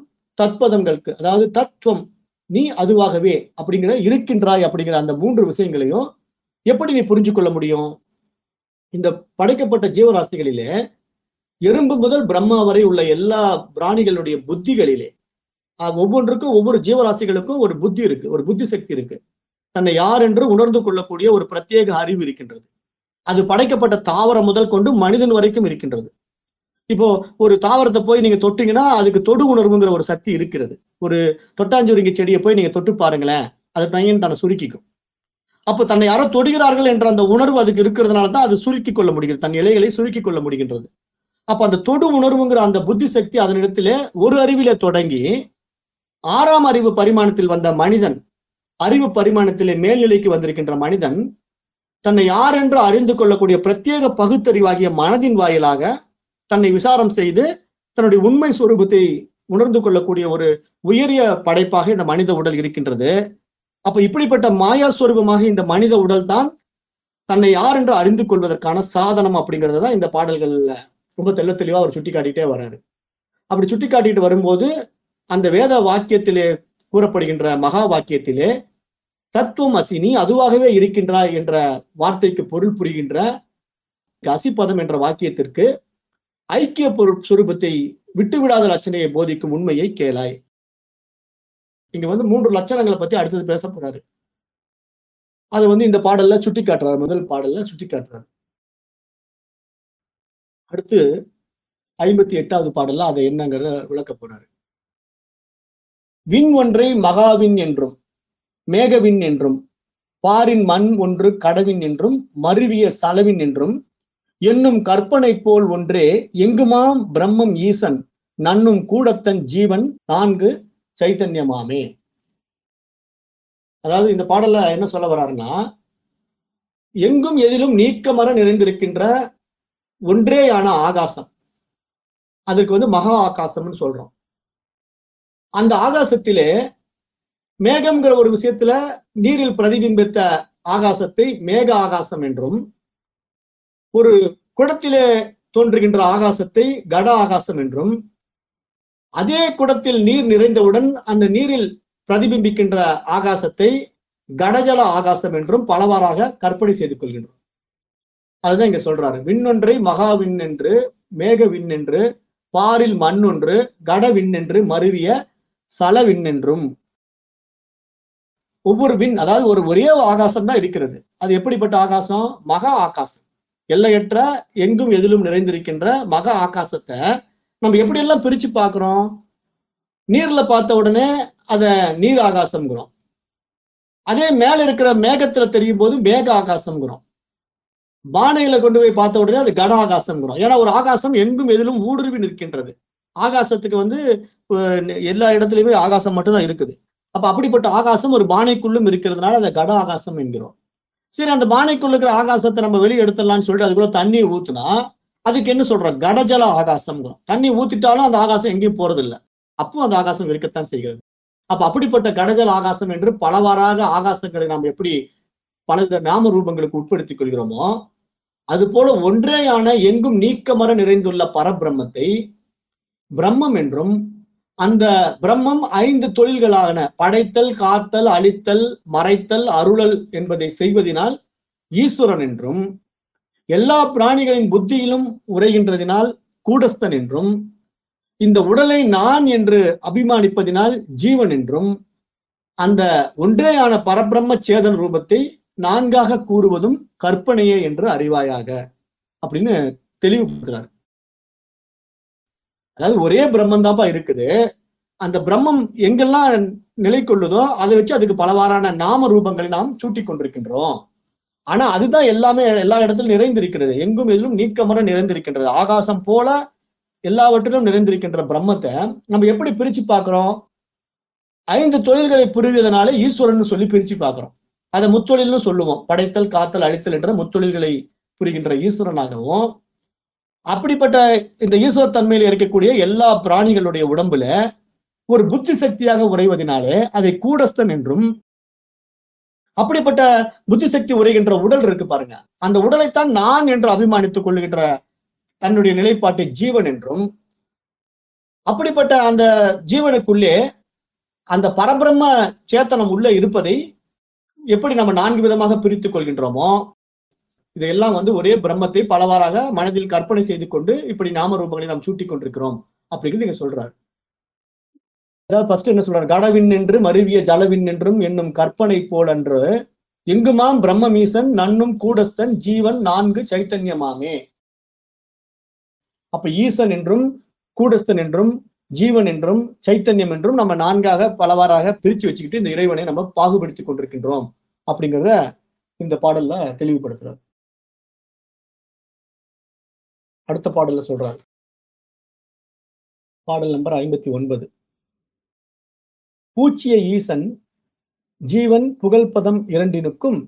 S1: தத்பதங்களுக்கு அதாவது தத்துவம் நீ அதுவாகவே அப்படிங்கிற இருக்கின்றாய் அப்படிங்கிற அந்த மூன்று விஷயங்களையும் எப்படி நீ புரிஞ்சு கொள்ள முடியும்? இந்த படைக்கப்பட்ட ஜீவராசிகளிலே எறும்பு முதல் பிரம்மா வரை உள்ள எல்லா பிராணிகளுடைய புத்திகளிலே ஒவ்வொன்றுக்கும் ஒவ்வொரு ஜீவராசிகளுக்கும் ஒரு புத்தி இருக்கு ஒரு புத்தி சக்தி இருக்கு. தன்னை யார் என்று உணர்ந்து கொள்ளக்கூடிய ஒரு பிரத்யேக அறிவு இருக்கின்றது. அது படைக்கப்பட்ட தாவரம் முதல் கொண்டு மனிதன் வரைக்கும் இருக்கின்றது. இப்போ ஒரு தாவரத்தை போய் நீங்க தொட்டீங்கன்னா அதுக்கு தொடு உணர்வுங்கிற ஒரு சக்தி இருக்கிறது. ஒரு தொட்டாஞ்சுருங்கி செடியை போய் நீங்க தொட்டு பாருங்களேன் அது பையன் தன்னை சுருக்கிக்கும். அப்போ தன்னை யாரோ தொடுகிறார்கள் என்ற அந்த உணர்வு அதுக்கு இருக்கிறதுனால தான் அது சுருக்கி கொள்ள முடிகிறது. தன் இலைகளை சுருக்கி கொள்ள முடிகின்றது. அப்ப அந்த தொடு உணர்வுங்கிற அந்த புத்தி சக்தி அதனிடத்திலே ஒரு அறிவிலே தொடங்கி ஆறாம் அறிவு பரிமாணத்தில் வந்த மனிதன் அறிவு பரிமாணத்திலே மேல்நிலைக்கு வந்திருக்கின்ற மனிதன் தன்னை யார் என்று அறிந்து கொள்ளக்கூடிய பிரத்யேக பகுத்தறிவாகிய மனதின் வாயிலாக தன்னை விசாரம் செய்து தன்னுடைய உண்மை சுரூபத்தை உணர்ந்து கொள்ளக்கூடிய ஒரு உயரிய படைப்பாக இந்த மனித உடல் இருக்கின்றது. அப்ப இப்படிப்பட்ட மாயா சுரூபமாக இந்த மனித உடல் தான் தன்னை யார் என்று அறிந்து கொள்வதற்கான சாதனம் அப்படிங்கிறது தான் இந்த பாடல்கள்ல ரொம்ப தெள்ள தெளிவா அவர் சுட்டி காட்டிட்டே வர்றாரு அப்படி சுட்டி காட்டிட்டு வரும்போது அந்த வேத வாக்கியத்திலே கூறப்படுகின்ற மகா வாக்கியத்திலே தத்துவம் அசினி அதுவாகவே இருக்கின்றாய் என்ற வார்த்தைக்கு பொருள் புரிகின்ற அசிப்பதம் என்ற வாக்கியத்திற்கு ஐக்கிய பொருள் சுரூபத்தை விட்டுவிடாத லட்சணையை போதிக்கும் உண்மையை கேளாய். இங்க வந்து மூன்று லட்சணங்களை பத்தி அடுத்தது பேச போறாரு. அதை வந்து இந்த பாடல்ல சுட்டி காட்டுறாரு முதல் பாடல்ல சுட்டி காட்டுறாரு அடுத்து ஐம்பத்தி எட்டாவது பாடல்ல அதை என்னங்கிறத விளக்க போறாரு. விண் ஒன்றை மகாவின் என்றும் மேகவின் என்றும் பாரின் மண் ஒன்று கடவின் என்றும் மருவிய சலவின் என்றும் என்னும் கற்பனை போல் ஒன்றே எங்குமாம் பிரம்மம் ஈசன் நன்னும் கூடத்தன் ஜீவன் நான்கு சைத்தன்யமாமே. அதாவது இந்த பாடல்ல என்ன சொல்ல வர்றாருன்னா எங்கும் எதிலும் நீக்கமர நிறைந்திருக்கின்ற ஒன்றேயான ஆகாசம் அதற்கு வந்து மகா ஆகாசம்னு சொல்றோம். அந்த ஆகாசத்திலே மேகம்ங்கிற ஒரு விஷயத்துல நீரில் பிரதிபிம்பித்த ஆகாசத்தை மேக ஆகாசம் என்றும் ஒரு குடத்திலே தோன்றுகின்ற ஆகாசத்தை கட ஆகாசம் என்றும் அதே குடத்தில் நீர் நிறைந்தவுடன் அந்த நீரில் பிரதிபிம்பிக்கின்ற ஆகாசத்தை கடஜல ஆகாசம் என்றும் பலவாறாக கற்பனை செய்து கொள்கின்றோம். அதுதான் இங்க சொல்றாரு. விண்ணொன்றை மகாவிண் என்று மேக விண் என்று பாரில் மண் ஒன்று கட விண் என்று மருவிய சல என்றும் ஒவ்வொரு விண் அதாவது ஒரு ஒரே ஆகாசம் தான் இருக்கிறது. அது எப்படிப்பட்ட ஆகாசம்? மகா ஆகாசம். எல்லையற்ற எங்கும் எதிலும் நிறைந்திருக்கின்ற மகா ஆகாசத்தை நம்ம எப்படி எல்லாம் பிரிச்சு பார்க்கிறோம்? நீர்ல பார்த்த உடனே அத நீர் ஆகாசம்ங்கிறோம். அதே மேல இருக்கிற மேகத்துல தெரியும் போது மேக ஆகாசம்ங்கிறோம். பானையில கொண்டு போய் பார்த்த உடனே அது கன ஆகாசம்ங்கிறோம். ஏன்னா ஒரு ஆகாசம் எங்கும் எதிலும் ஊடுருவி நிற்கின்றது. ஆகாசத்துக்கு வந்து எல்லா இடத்துலயுமே ஆகாசம் மட்டும்தான் இருக்குது. அப்ப அப்படிப்பட்ட ஆகாசம் ஒரு பானைக்குள்ளும் இருக்கிறதுனால அதை கட ஆகாசம் என்கிறோம். சரி அந்த பானைக்குள்ள இருக்கிற ஆகாசத்தை நம்ம வெளியே எடுத்துடலாம்னு சொல்லிட்டு அதுக்குள்ள தண்ணியை ஊத்துனா அதுக்கு என்ன சொல்றோம்? கடஜல ஆகாசம்ங்கிறோம். தண்ணி ஊத்திட்டாலும் அந்த ஆகாசம் எங்கேயும் போறது இல்லை அப்பவும் அந்த ஆகாசம் இருக்கத்தான் செய்கிறது. அப்ப அப்படிப்பட்ட கடஜல் ஆகாசம் என்று பலவாறாக ஆகாசங்களை நாம் எப்படி பல நாம ரூபங்களுக்கு உட்படுத்திக் கொள்கிறோமோ அது போல ஒன்றேயான எங்கும் நீக்கமர நிறைந்துள்ள பரபிரம்மத்தை பிரம்மம் என்றும் அந்த பிரம்மம் ஐந்து தொழில்களான படைத்தல் காத்தல் அழித்தல் மறைத்தல் அருளல் என்பதை செய்வதினால் ஈஸ்வரன் என்றும் எல்லா பிராணிகளின் புத்தியிலும் உரைகின்றதினால் கூடஸ்தன் என்றும் இந்த உடலை நான் என்று அபிமானிப்பதினால் ஜீவன் என்றும் அந்த ஒன்றேயான பரபிரம்ம சேதன் ரூபத்தை நான்காக கூறுவதும் கற்பனையே என்று அறிவாயாக அப்படின்னு தெளிவுபடுத்துறார். அதாவது ஒரே பிரம்மம் தான்ப்பா இருக்குது. அந்த பிரம்மம் எங்கெல்லாம் நிலை கொள்ளுதோ அதை வச்சு அதுக்கு பலவாறான நாம ரூபங்களை நாம் சூட்டிக் கொண்டிருக்கின்றோம். ஆனா அதுதான் எல்லாமே எல்லா இடத்திலும் நிறைந்திருக்கிறது. எங்கும் எதிலும் நீக்கமர நிறைந்திருக்கின்றது. ஆகாசம் போல எல்லாவற்றிலும் நிறைந்திருக்கின்ற பிரம்மத்தை நம்ம எப்படி பிரிச்சு பார்க்கிறோம்? ஐந்து தொழில்களை புரிவதனால ஈஸ்வரன் சொல்லி பிரிச்சு பார்க்கிறோம். அதை முத்தொழில்னு சொல்லுவோம். படைத்தல் காத்தல் அழித்தல் என்ற முத்தொழில்களை புரிகின்ற ஈஸ்வரனாகவும் அப்படிப்பட்ட இந்த ஈஸ்வர தன்மையில் இருக்கக்கூடிய எல்லா பிராணிகளுடைய உடம்புல ஒரு புத்தி சக்தியாக உறைவதனாலே அதை கூடஸ்தன் என்றும் அப்படிப்பட்ட புத்தி சக்தி உரைகின்ற உடல் இருக்கு பாருங்க. அந்த உடலைத்தான் நான் என்று அபிமானித்துக் கொள்ளுகின்ற தன்னுடைய நிலைப்பாட்டை ஜீவன் என்றும் அப்படிப்பட்ட அந்த ஜீவனுக்குள்ளே அந்த பரபிரம்ம சேத்தனம் உள்ள இருப்பதை எப்படி நம்ம நான்கு விதமாக பிரித்துக் கொள்கின்றோமோ இதையெல்லாம் வந்து ஒரே பிரம்மத்தை பலவாறாக மனதில் கற்பனை செய்து கொண்டு இப்படி நாம ரூபங்களை நாம் சூட்டி கொண்டிருக்கிறோம் அப்படிங்கிறது இங்க சொல்றாரு. அதாவது ஃபர்ஸ்ட் என்ன சொல்றாரு? கடவின் என்று மருவிய ஜலவின் என்றும் என்னும் கற்பனை போலன்று எங்குமாம் பிரம்மமீசன் நன்னும் கூடஸ்தன் ஜீவன் நான்கு சைத்தன்யமாமே. அப்ப ஈசன் என்றும் கூடஸ்தன் என்றும் ஜீவன் என்றும் சைத்தன்யம் என்றும் நம்ம நான்காக பலவாறாக பிரிச்சு வச்சுக்கிட்டு இந்த இறைவனை நம்ம பாகுபடுத்தி கொண்டிருக்கின்றோம் அப்படிங்கிறத இந்த பாடல்ல தெளிவுபடுத்துறாரு. அடுத்த பாடல்ல சொல்றாரு. பாடல் நம்பர் ஐம்பத்தி ஒன்பது. பூச்சிய ஈசன் ஜீவன் புகழ்பதம் இரண்டினுக்கும்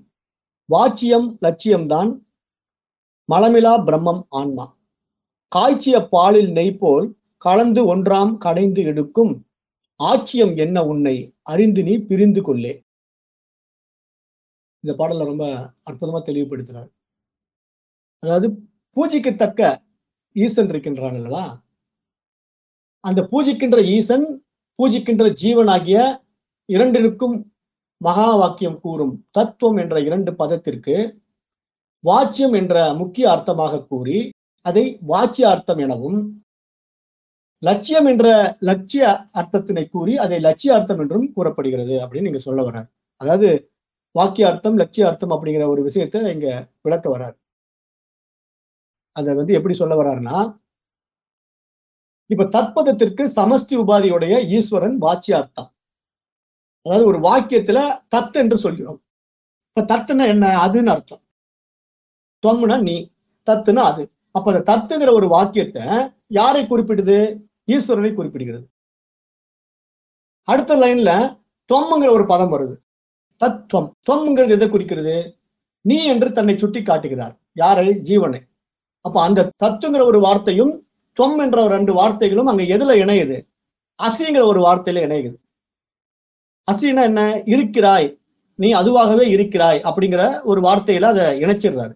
S1: வாச்சியம் லட்சியம்தான் மலமிலா பிரம்மம் ஆன்மா. காய்ச்சிய பாலில் நெய் போல் கலந்து ஒன்றாம் கடைந்து எடுக்கும் ஆட்சியம் என்ன உன்னை அறிந்து நீ பிரிந்து கொள்ளே. இந்த பாடலை ரொம்ப அற்புதமா தெளிவுபடுத்துறார். அதாவது பூஜிக்கத்தக்க ஈசன் இருக்கின்றான் அல்லவா அந்த பூஜிக்கின்ற ஈசன் பூஜிக்கின்ற ஜீவனாகிய இரண்டிற்கும் மகா வாக்கியம் கூறும் தத்துவம் என்ற இரண்டு பதத்திற்கு வாச்சியம் என்ற முக்கிய அர்த்தமாக கூறி அதை வாச்சிய அர்த்தம் எனவும் லட்சியம் என்ற லட்சிய அர்த்தத்தினை கூறி அதை லட்சிய அர்த்தம் என்றும் கூறப்படுகிறது அப்படின்னு நீங்க சொல்ல வர்றார். அதாவது வாக்கிய அர்த்தம் லட்சிய அர்த்தம் அப்படிங்கிற ஒரு விஷயத்தை இங்க விளக்க வர்றார். அதை வந்து எப்படி சொல்ல வர்றாருன்னா இப்ப தத்பதத்திற்கு சமஷ்டி உபாதியுடைய ஈஸ்வரன் வாச்சிய அர்த்தம் அதாவது ஒரு வாக்கியத்துல தத் என்று சொல்கிறோம். இப்ப தத்துனா என்ன? அதுன்னு அர்த்தம். தொம்னா நீ தத்துனா அது. அப்ப அந்த தத்துங்கிற ஒரு வாக்கியத்தை யாரை குறிப்பிடுது? ஈஸ்வரனை குறிப்பிடுகிறது. அடுத்த லைன்ல தொம்முங்கிற ஒரு பதம் வருது. தத்துவம் தொம்ங்கிறது எதை குறிக்கிறது? நீ என்று தன்னை சுட்டி காட்டுகிறார் யாரை? ஜீவனை. அப்ப அந்த தத்துங்கிற ஒரு வார்த்தையும் தொம் என்ற ஒரு ரெண்டு வார்த்தைகளும் அங்க எதுல இணையுது? அசிங்கிற ஒரு வார்த்தையில இணையுது. அசின்னா என்ன? இருக்கிறாய். நீ அதுவாகவே இருக்கிறாய் அப்படிங்கிற ஒரு வார்த்தையில அதை இணைச்சிடுறாரு.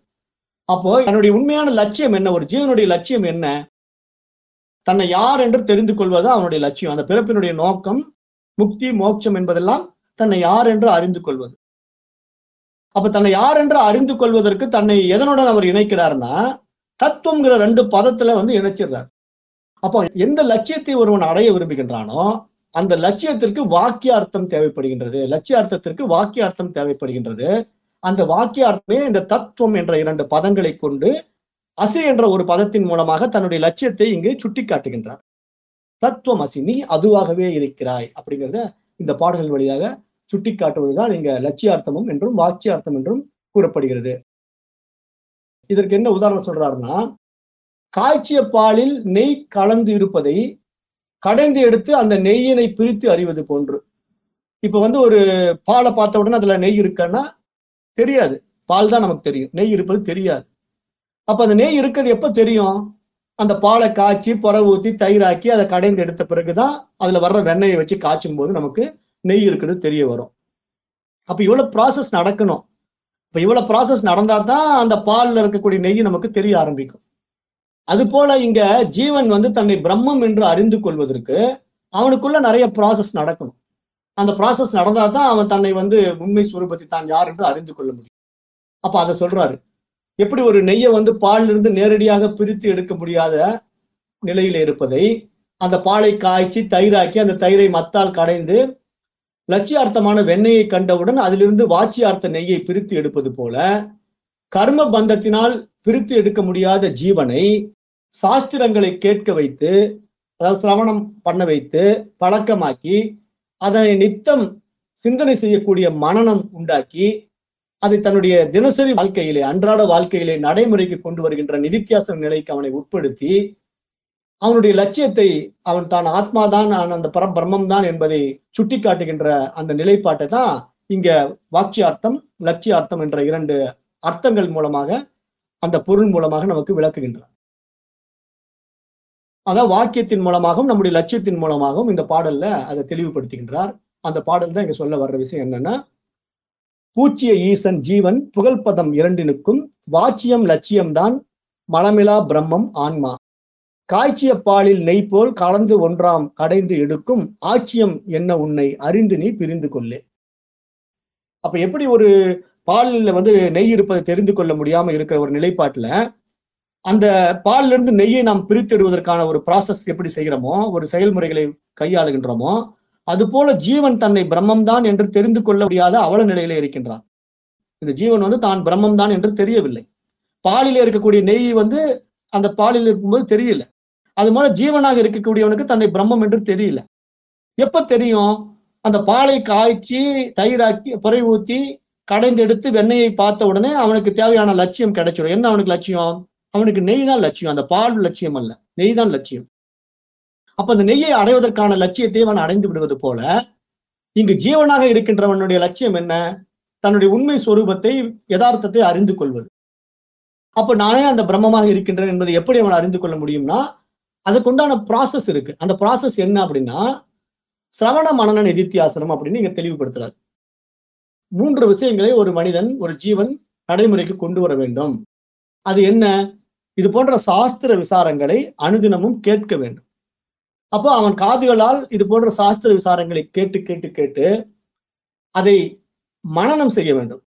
S1: அப்போ தன்னுடைய உண்மையான லட்சியம் என்ன? ஒரு ஜீவனுடைய லட்சியம் என்ன? தன்னை யார் என்று தெரிந்து கொள்வது அவனுடைய லட்சியம். அந்த பிறப்பினுடைய நோக்கம் முக்தி மோட்சம் என்பதெல்லாம் தன்னை யார் என்று அறிந்து கொள்வது. அப்ப தன்னை யார் என்று அறிந்து கொள்வதற்கு தன்னை எதனுடன் அவர் இணைக்கிறார்னா தத்துவம்ங்கிற ரெண்டு பதத்துல வந்து இணைச்சிடுறார். அப்போ எந்த லட்சியத்தை ஒருவன் அடைய விரும்புகின்றானோ அந்த லட்சியத்திற்கு வாக்கியார்த்தம் தேவைப்படுகின்றது லட்சியார்த்தத்திற்கு வாக்கியார்த்தம் தேவைப்படுகின்றது. அந்த வாக்கியார்த்தமே இந்த தத்துவம் என்ற இரண்டு பதங்களை கொண்டு அசி என்ற ஒரு பதத்தின் மூலமாக தன்னுடைய லட்சியத்தை இங்கு சுட்டி காட்டுகின்றார் தத்துவம் அசி நீ அதுவாகவே இருக்கிறாய் அப்படிங்கிறத இந்த பாடல்கள் வழியாக சுட்டி காட்டுவதுதான் இங்க லட்சியார்த்தமும் என்றும் வாக்கியார்த்தம் என்றும் கூறப்படுகிறது. இதற்கு என்ன உதாரணம் சொல்றாருன்னா காய்ச்சிய பாலில் நெய் கலந்து இருப்பதை கடைந்து எடுத்து அந்த நெய்யினை பிரித்து அறிவது போன்று. இப்ப வந்து ஒரு பாலை பார்த்த உடனே அதுல நெய் இருக்குன்னா தெரியாது. பால் தான் நமக்கு தெரியும். நெய் இருப்பது தெரியாது. அப்ப அந்த நெய் இருக்கிறது எப்ப தெரியும்? அந்த பாலை காய்ச்சி புற ஊத்தி தயிராக்கி அதை கடைந்து எடுத்த பிறகுதான் அதுல வர்ற வெண்ணெயை வச்சு காய்ச்சும் போது நமக்கு நெய் இருக்கிறது தெரிய வரும். அப்ப இவ்வளவு ப்ராசஸ் நடக்கணும். இப்ப இவ்வளவு ப்ராசஸ் நடந்தா தான் அந்த பாலில் இருக்கக்கூடிய நெய் நமக்கு தெரிய ஆரம்பிக்கும். அது போல இங்க ஜீவன் வந்து தன்னை பிரம்மம் என்று அறிந்து கொள்வதற்கு அவனுக்குள்ள நிறைய ப்ராசஸ் நடக்கணும். அந்த ப்ராசஸ் நடந்தா தான் அவன் தன்னை வந்து உண்மை ஸ்வரூபத்தை தான் யார் என்று அறிந்து கொள்ள முடியும். அப்ப அதை சொல்றாரு. எப்படி ஒரு நெய்யை வந்து பாலிலிருந்து நேரடியாக பிரித்து எடுக்க முடியாத நிலையில இருப்பதை அந்த பாலை காய்ச்சி தயிராக்கி அந்த தயிரை மத்தால் கடைந்து லட்சியார்த்தமான வெண்ணெயை கண்டவுடன் அதிலிருந்து வாட்சியார்த்த நெய்யை பிரித்து எடுப்பது போல கர்ம பந்தத்தினால் பிரித்து எடுக்க முடியாத ஜீவனை சாஸ்திரங்களை கேட்க வைத்து அதாவது சிரவணம் பண்ண வைத்து பழக்கமாக்கி அதனை நித்தம் சிந்தனை செய்யக்கூடிய மனநம் உண்டாக்கி அதை தன்னுடைய தினசரி வாழ்க்கையிலே அன்றாட வாழ்க்கையிலே நடைமுறைக்கு கொண்டு வருகின்ற நிதித்தியாசன நிலைக்கு அவனை உட்படுத்தி அவனுடைய லட்சியத்தை அவன் தான் ஆத்மாதான் நான் அந்த பரபிரம்மம் தான் என்பதை சுட்டி காட்டுகின்ற அந்த நிலைப்பாட்டை தான் இங்க வாட்சியார்த்தம் லட்சியார்த்தம் என்ற இரண்டு அர்த்தங்கள் மூலமாக அந்த பொருள் மூலமாக நமக்கு விளக்குகின்றார் அதான் வாக்கியத்தின் மூலமாகவும் நம்முடைய லட்சியத்தின் மூலமாகவும் இந்த பாடல்ல அதை தெளிவுபடுத்துகின்றார். அந்த பாடல் தான் இங்க சொல்ல வர்ற விஷயம் என்னன்னா பூச்சிய ஈசன் ஜீவன் புகழ்பதம் இரண்டினுக்கும் வாச்சியம் லட்சியம்தான் மலமிலா பிரம்மம் ஆன்மா. காய்ச்சிய பாலில் நெய் போல் கலந்து ஒன்றாம் கடைந்து எடுக்கும் ஆட்சியம் என்ன உன்னை அறிந்து நீ பிரிந்து கொள்ளே. அப்ப எப்படி ஒரு பாலில் வந்து நெய் இருப்பதை தெரிந்து கொள்ள முடியாம இருக்கிற ஒரு நிலைப்பாட்டுல அந்த பாலில் இருந்து நெய்யை நாம் பிரித்தெடுவதற்கான ஒரு ப்ராசஸ் எப்படி செய்கிறோமோ ஒரு செயல்முறைகளை கையாளுகின்றோமோ அது போல ஜீவன் தன்னை பிரம்மம் தான் என்று தெரிந்து கொள்ள முடியாத அவல நிலையிலே இருக்கின்றான். இந்த ஜீவன் வந்து தான் பிரம்மம் தான் என்று தெரியவில்லை. பாலில் இருக்கக்கூடிய நெய் வந்து அந்த பாலில் இருக்கும்போது தெரியல. அது மாதிரி ஜீவனாக இருக்கக்கூடியவனுக்கு தன்னை பிரம்மம் என்று தெரியல. எப்ப தெரியும்? அந்த பாலை காய்ச்சி தயிராக்கி புரை ஊத்தி கடைந்து எடுத்து வெண்ணெயை பார்த்த உடனே அவனுக்கு தேவையான லட்சியம் கிடைச்சிடும். என்ன அவனுக்கு லட்சியம்? அவனுக்கு நெய் தான் லட்சியம். அந்த பால் லட்சியம் அல்ல. நெய் தான் லட்சியம். அப்ப அந்த நெய்யை அடைவதற்கான லட்சியத்தை அவன் அடைந்து விடுவது போல இங்கு ஜீவனாக இருக்கின்றவனுடைய லட்சியம் என்ன? தன்னுடைய உண்மை சுரூபத்தை யதார்த்தத்தை அறிந்து கொள்வது. அப்ப நானே அந்த பிரம்மமாக இருக்கின்றேன் என்பதை எப்படி அவன் அறிந்து கொள்ள முடியும்னா அதுக்குண்டான ப்ராசஸ் இருக்கு. அந்த ப்ராசஸ் என்ன அப்படின்னா சிரவண மனன நிதித்தியாசனம் அப்படின்னு இங்க தெளிவுபடுத்துறாரு. மூன்று விஷயங்களை ஒரு மனிதன் ஒரு ஜீவன் நடைமுறைக்கு கொண்டு வர வேண்டும். அது என்ன? இது போன்ற சாஸ்திர விசாரங்களை அனுதினமும் கேட்க வேண்டும். அப்போ அவன் காதுகளால் இது போன்ற சாஸ்திர விசாரங்களை கேட்டு கேட்டு கேட்டு அதை மனனம் செய்ய வேண்டும்.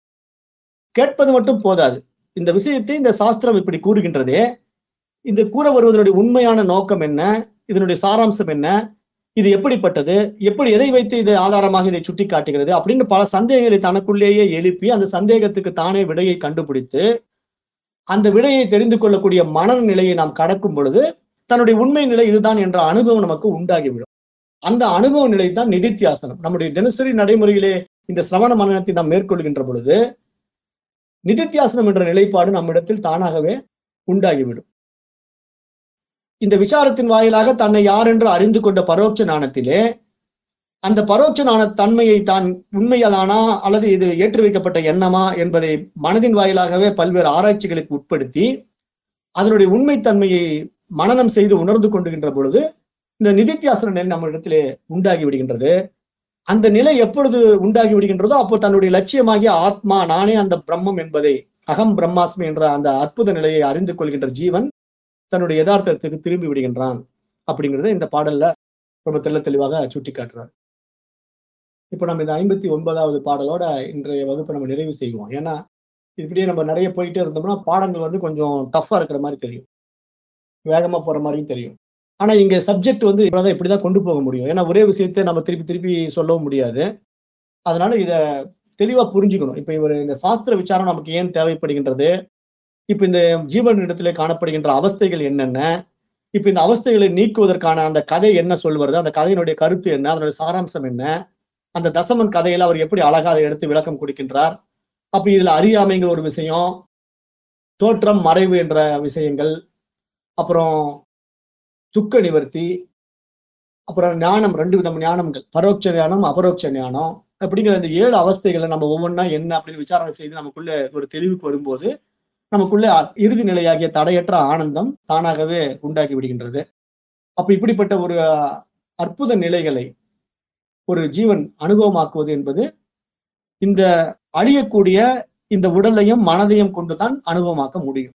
S1: கேட்பது மட்டும் போதாது. இந்த விஷயத்தை இந்த சாஸ்திரம் இப்படி கூறுகின்றதே இந்த கூற வருவதனுடைய உண்மையான நோக்கம் என்ன? இதனுடைய சாராம்சம் என்ன? இது எப்படிப்பட்டது? எப்படி எதை வைத்து இது ஆதாரமாக இதை சுட்டி காட்டுகிறது அப்படின்னு பல சந்தேகங்களை தனக்குள்ளேயே எழுப்பி அந்த சந்தேகத்துக்கு தானே விடையை கண்டுபிடித்து அந்த விடையை தெரிந்து கொள்ளக்கூடிய மனநிலையை நாம் கடக்கும் பொழுது தன்னுடைய உண்மை நிலை இதுதான் என்ற அனுபவம் நமக்கு உண்டாகிவிடும். அந்த அனுபவ நிலை தான் நிதித்தியாசனம். நம்முடைய தினசரி நடைமுறையிலே இந்த சிரவண மனநத்தை நாம் மேற்கொள்கின்ற பொழுது நிதித்தியாசனம் என்ற நிலைப்பாடு நம்மிடத்தில் தானாகவே உண்டாகிவிடும். இந்த விசாரத்தின் வாயிலாக தன்னை யார் என்று அறிந்து கொண்ட பரோட்ச ஞானத்திலே அந்த பரோட்ச ஞான தன்மையை தான் உண்மையதானா அல்லது இது ஏற்றி வைக்கப்பட்ட எண்ணமா என்பதை மனதின் வாயிலாகவே பல்வேறு ஆராய்ச்சிகளுக்கு உட்படுத்தி அதனுடைய உண்மைத்தன்மையை மனனம் செய்து உணர்ந்து கொண்டுகின்ற பொழுது இந்த நிதித்தியாசன நிலை நம்ம இடத்திலே உண்டாகி விடுகின்றது. அந்த நிலை எப்பொழுது உண்டாகி விடுகின்றதோ அப்போ தன்னுடைய லட்சியமாகிய ஆத்மா நானே அந்த பிரம்மம் என்பதை அகம் பிரம்மாஸ்மி என்ற அந்த அற்புத நிலையை அறிந்து கொள்கின்ற ஜீவன் தன்னுடைய யதார்த்தத்துக்கு திரும்பி விடுகின்றான் அப்படிங்கிறத இந்த பாடல்ல ரொம்ப தெள்ள தெளிவாக சுட்டி காட்டுறார் இப்ப நம்ம இந்த 59வது பாடலோட இன்றைய வகுப்பை நம்ம நிறைவு செய்வோம். ஏன்னா, இப்படியே நம்ம நிறைய போயிட்டே இருந்தோம்னா, பாடங்கள் வந்து கொஞ்சம் டஃப்பாக இருக்கிற மாதிரி தெரியும். வேகமா போற மாதிரியும் தெரியும். ஆனா, இங்க சப்ஜெக்ட் வந்து இவ்வளவுதான் இப்படிதான் கொண்டு போக முடியும். ஏன்னா, ஒரே விஷயத்தை நம்ம திருப்பி திருப்பி சொல்லவும் முடியாது. அதனால இதை தெளிவா புரிஞ்சுக்கணும். இப்ப இவர் இந்த சாஸ்திர விசாரம் நமக்கு ஏன் தேவைப்படுகின்றது? இப்ப இந்த ஜீவனிடத்திலே காணப்படுகின்ற அவஸ்தைகள் என்னென்ன? இப்ப இந்த அவஸ்தைகளை நீக்குவதற்கான அந்த கதை என்ன சொல்வது? அந்த கதையினுடைய கருத்து என்ன? அதனுடைய சாராம்சம் என்ன? அந்த தசமன் கதையில அவர் எப்படி அழகாக எடுத்து விளக்கம் கொடுக்கின்றார்? அப்ப இதுல அறியாமைங்கிற ஒரு விஷயம், தோற்றம், மறைவு என்ற விஷயங்கள், அப்புறம் துக்க நிவர்த்தி, அப்புறம் ஞானம் ரெண்டு விதம் ஞானங்கள். பரோட்ச ஞானம், அபரோட்ச ஞானம் அப்படிங்கிற இந்த ஏழு அவஸ்தைகளை நம்ம ஒவ்வொன்றா என்ன அப்படின்னு விசாரணை செய்து நமக்குள்ள ஒரு தெளிவுக்கு வரும்போது, நமக்குள்ள இறுதி நிலையாகிய தடையற்ற ஆனந்தம் தானாகவே உண்டாகி விடுகின்றது. அப்ப இப்படிப்பட்ட ஒரு அற்புத நிலைகளை ஒரு ஜீவன் அனுபவமாக்குவது என்பது, இந்த அழியக்கூடிய இந்த உடலையும், மனதையும் கொண்டு தான் அனுபவமாக்க முடியும்.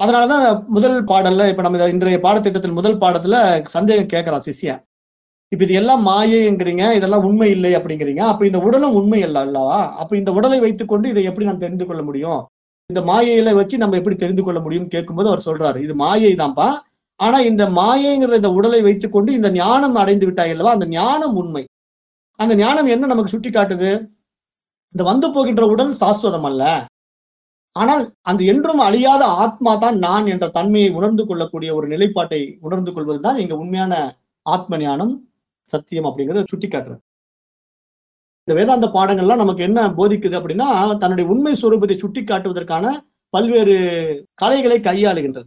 S1: அதனால தான் முதல் பாடல்ல இப்ப நம்ம இன்றைய பாடத்திட்டத்தில் முதல் பாடத்துல சந்தேகம் கேட்கிறான் சிஷ்யா இப்ப இது எல்லாம் மாயைங்கிறீங்க, இதெல்லாம் உண்மை இல்லை அப்படிங்கிறீங்க. அப்ப இந்த உடலும் உண்மை அல்ல அல்லவா? அப்ப இந்த உடலை வைத்துக்கொண்டு இதை எப்படி நாம் தெரிந்து கொள்ள முடியும்? இந்த மாயையில வச்சு நம்ம எப்படி தெரிந்து கொள்ள முடியும்னு கேட்கும்போது அவர் சொல்றாரு, இது மாயை தான்ப்பா. ஆனா இந்த மாயைங்கிற இந்த உடலை வைத்துக்கொண்டு இந்த ஞானம் அடைந்து விட்டாய் அல்லவா? அந்த ஞானம் உண்மை. அந்த ஞானம் என்ன நமக்கு சுட்டி காட்டுது இந்த வந்து போகின்ற உடல் சாஸ்வதம் அல்ல. ஆனால் அந்த என்றும் அழியாத ஆத்மா தான் நான் என்ற தன்மையை உணர்ந்து கொள்ளக்கூடிய ஒரு நிலைப்பாட்டை உணர்ந்து கொள்வது தான் இங்க உண்மையான ஆத்ம ஞானம், சத்தியம் அப்படிங்கிறத சுட்டிக்காட்டுறது. இந்த வேதாந்த பாடங்கள்லாம் நமக்கு என்ன போதிக்குது அப்படின்னா, தன்னுடைய உண்மை சுரூபத்தை சுட்டிக்காட்டுவதற்கான பல்வேறு கலைகளை கையாளுகின்றது.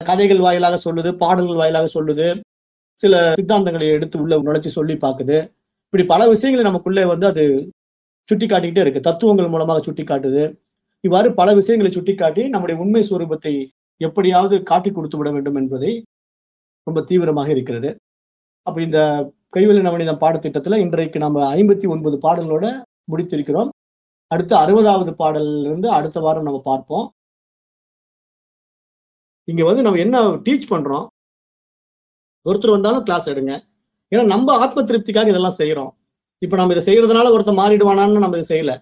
S1: கதைகள் வாயிலாக சொல்லுது, பாடல்கள் வாயிலாக சொல்லுது, சில சித்தாந்தங்களை எடுத்து உள்ள நுழைச்சி சொல்லி பார்க்குது இப்படி பல விஷயங்களை நமக்குள்ளே வந்து அது சுட்டிக்காட்டிக்கிட்டே இருக்கு. தத்துவங்கள் மூலமாக சுட்டிக்காட்டுது. இவ்வாறு பல விஷயங்களை சுட்டிக்காட்டி நம்முடைய உண்மை சுரூபத்தை எப்படியாவது காட்டி கொடுத்து விட வேண்டும் என்பதை ரொம்ப தீவிரமாக இருக்கிறது. அப்ப இந்த கைவிழி நவநீதம் பாடத்திட்டத்துல இன்றைக்கு நம்ம 59 பாடல்களோட முடித்திருக்கிறோம். அடுத்து அறுபதாவது பாடல் இருந்து அடுத்த வாரம் நம்ம பார்ப்போம். இங்க வந்து நம்ம என்ன டீச் பண்றோம்? ஒருத்தர் வந்தாலும் கிளாஸ் எடுங்க. ஏன்னா நம்ம ஆத்ம திருப்திக்காக இதெல்லாம் செய்யறோம் இப்ப நம்ம இதை செய்யறதுனால ஒருத்தன் மாறிடுவானான்னு நம்ம இதை செய்யல.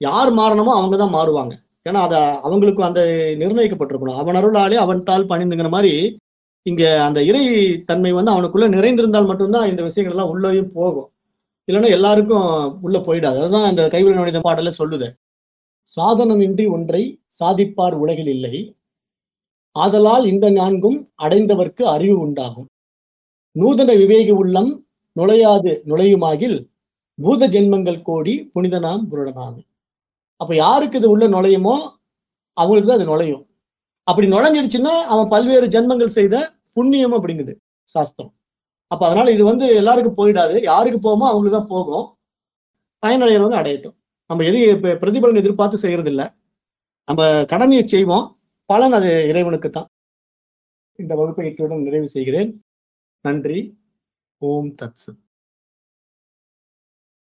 S1: யார் மாறணுமோ அவங்க தான் மாறுவாங்க. ஏன்னா அதை அவங்களுக்கு அந்த நிர்ணயிக்கப்பட்டிருக்கணும். அவன் அருளாலே அவன் தாள் பணிந்துங்கிற மாதிரி இங்க அந்த இறை தன்மை வந்து அவனுக்குள்ள நிறைந்திருந்தால் மட்டும்தான் இந்த விஷயங்கள் எல்லாம் உள்ளயும் போகும். இல்லைன்னா எல்லாருக்கும் உள்ள போயிடாது. அதுதான் இந்த கைவினை நவநீதம் பாடல்ல சொல்லுது. சாதனமின்றி ஒன்றை சாதிப்பார் உலகில் இல்லை. ஆதலால் இந்த நான்கும் அடைந்தவர்க்கு அறிவு உண்டாகும். நூதன விவேகி உள்ளம் நுழையாது நுழையுமாகில், பூத ஜென்மங்கள் கோடி புனிதனாம் புருடனாமி அப்ப யாருக்கு இது உள்ள நுழையுமோ, அவங்களுக்கு தான் அது நுழையும். அப்படி நுழைஞ்சிடுச்சுன்னா, அவன் பல்வேறு ஜென்மங்கள் செய்த புண்ணியம் அப்படிங்குது சாஸ்திரம். அப்ப அதனால இது வந்து எல்லாருக்கும் போயிடாது. யாருக்கு போகுமோ அவங்களுக்கு தான் போகும். பயனடைகிறவங்க அடையட்டும். நம்ம எது பிரதிபலன் எதிர்பார்த்து செய்யறது இல்லை நம்ம கடமையை செய்வோம். பலன் அது இறைவனுக்கு தான். இந்த வகுப்பை இத்துடன் நிறைவு செய்கிறேன். நன்றி. ஓம் தத்சத்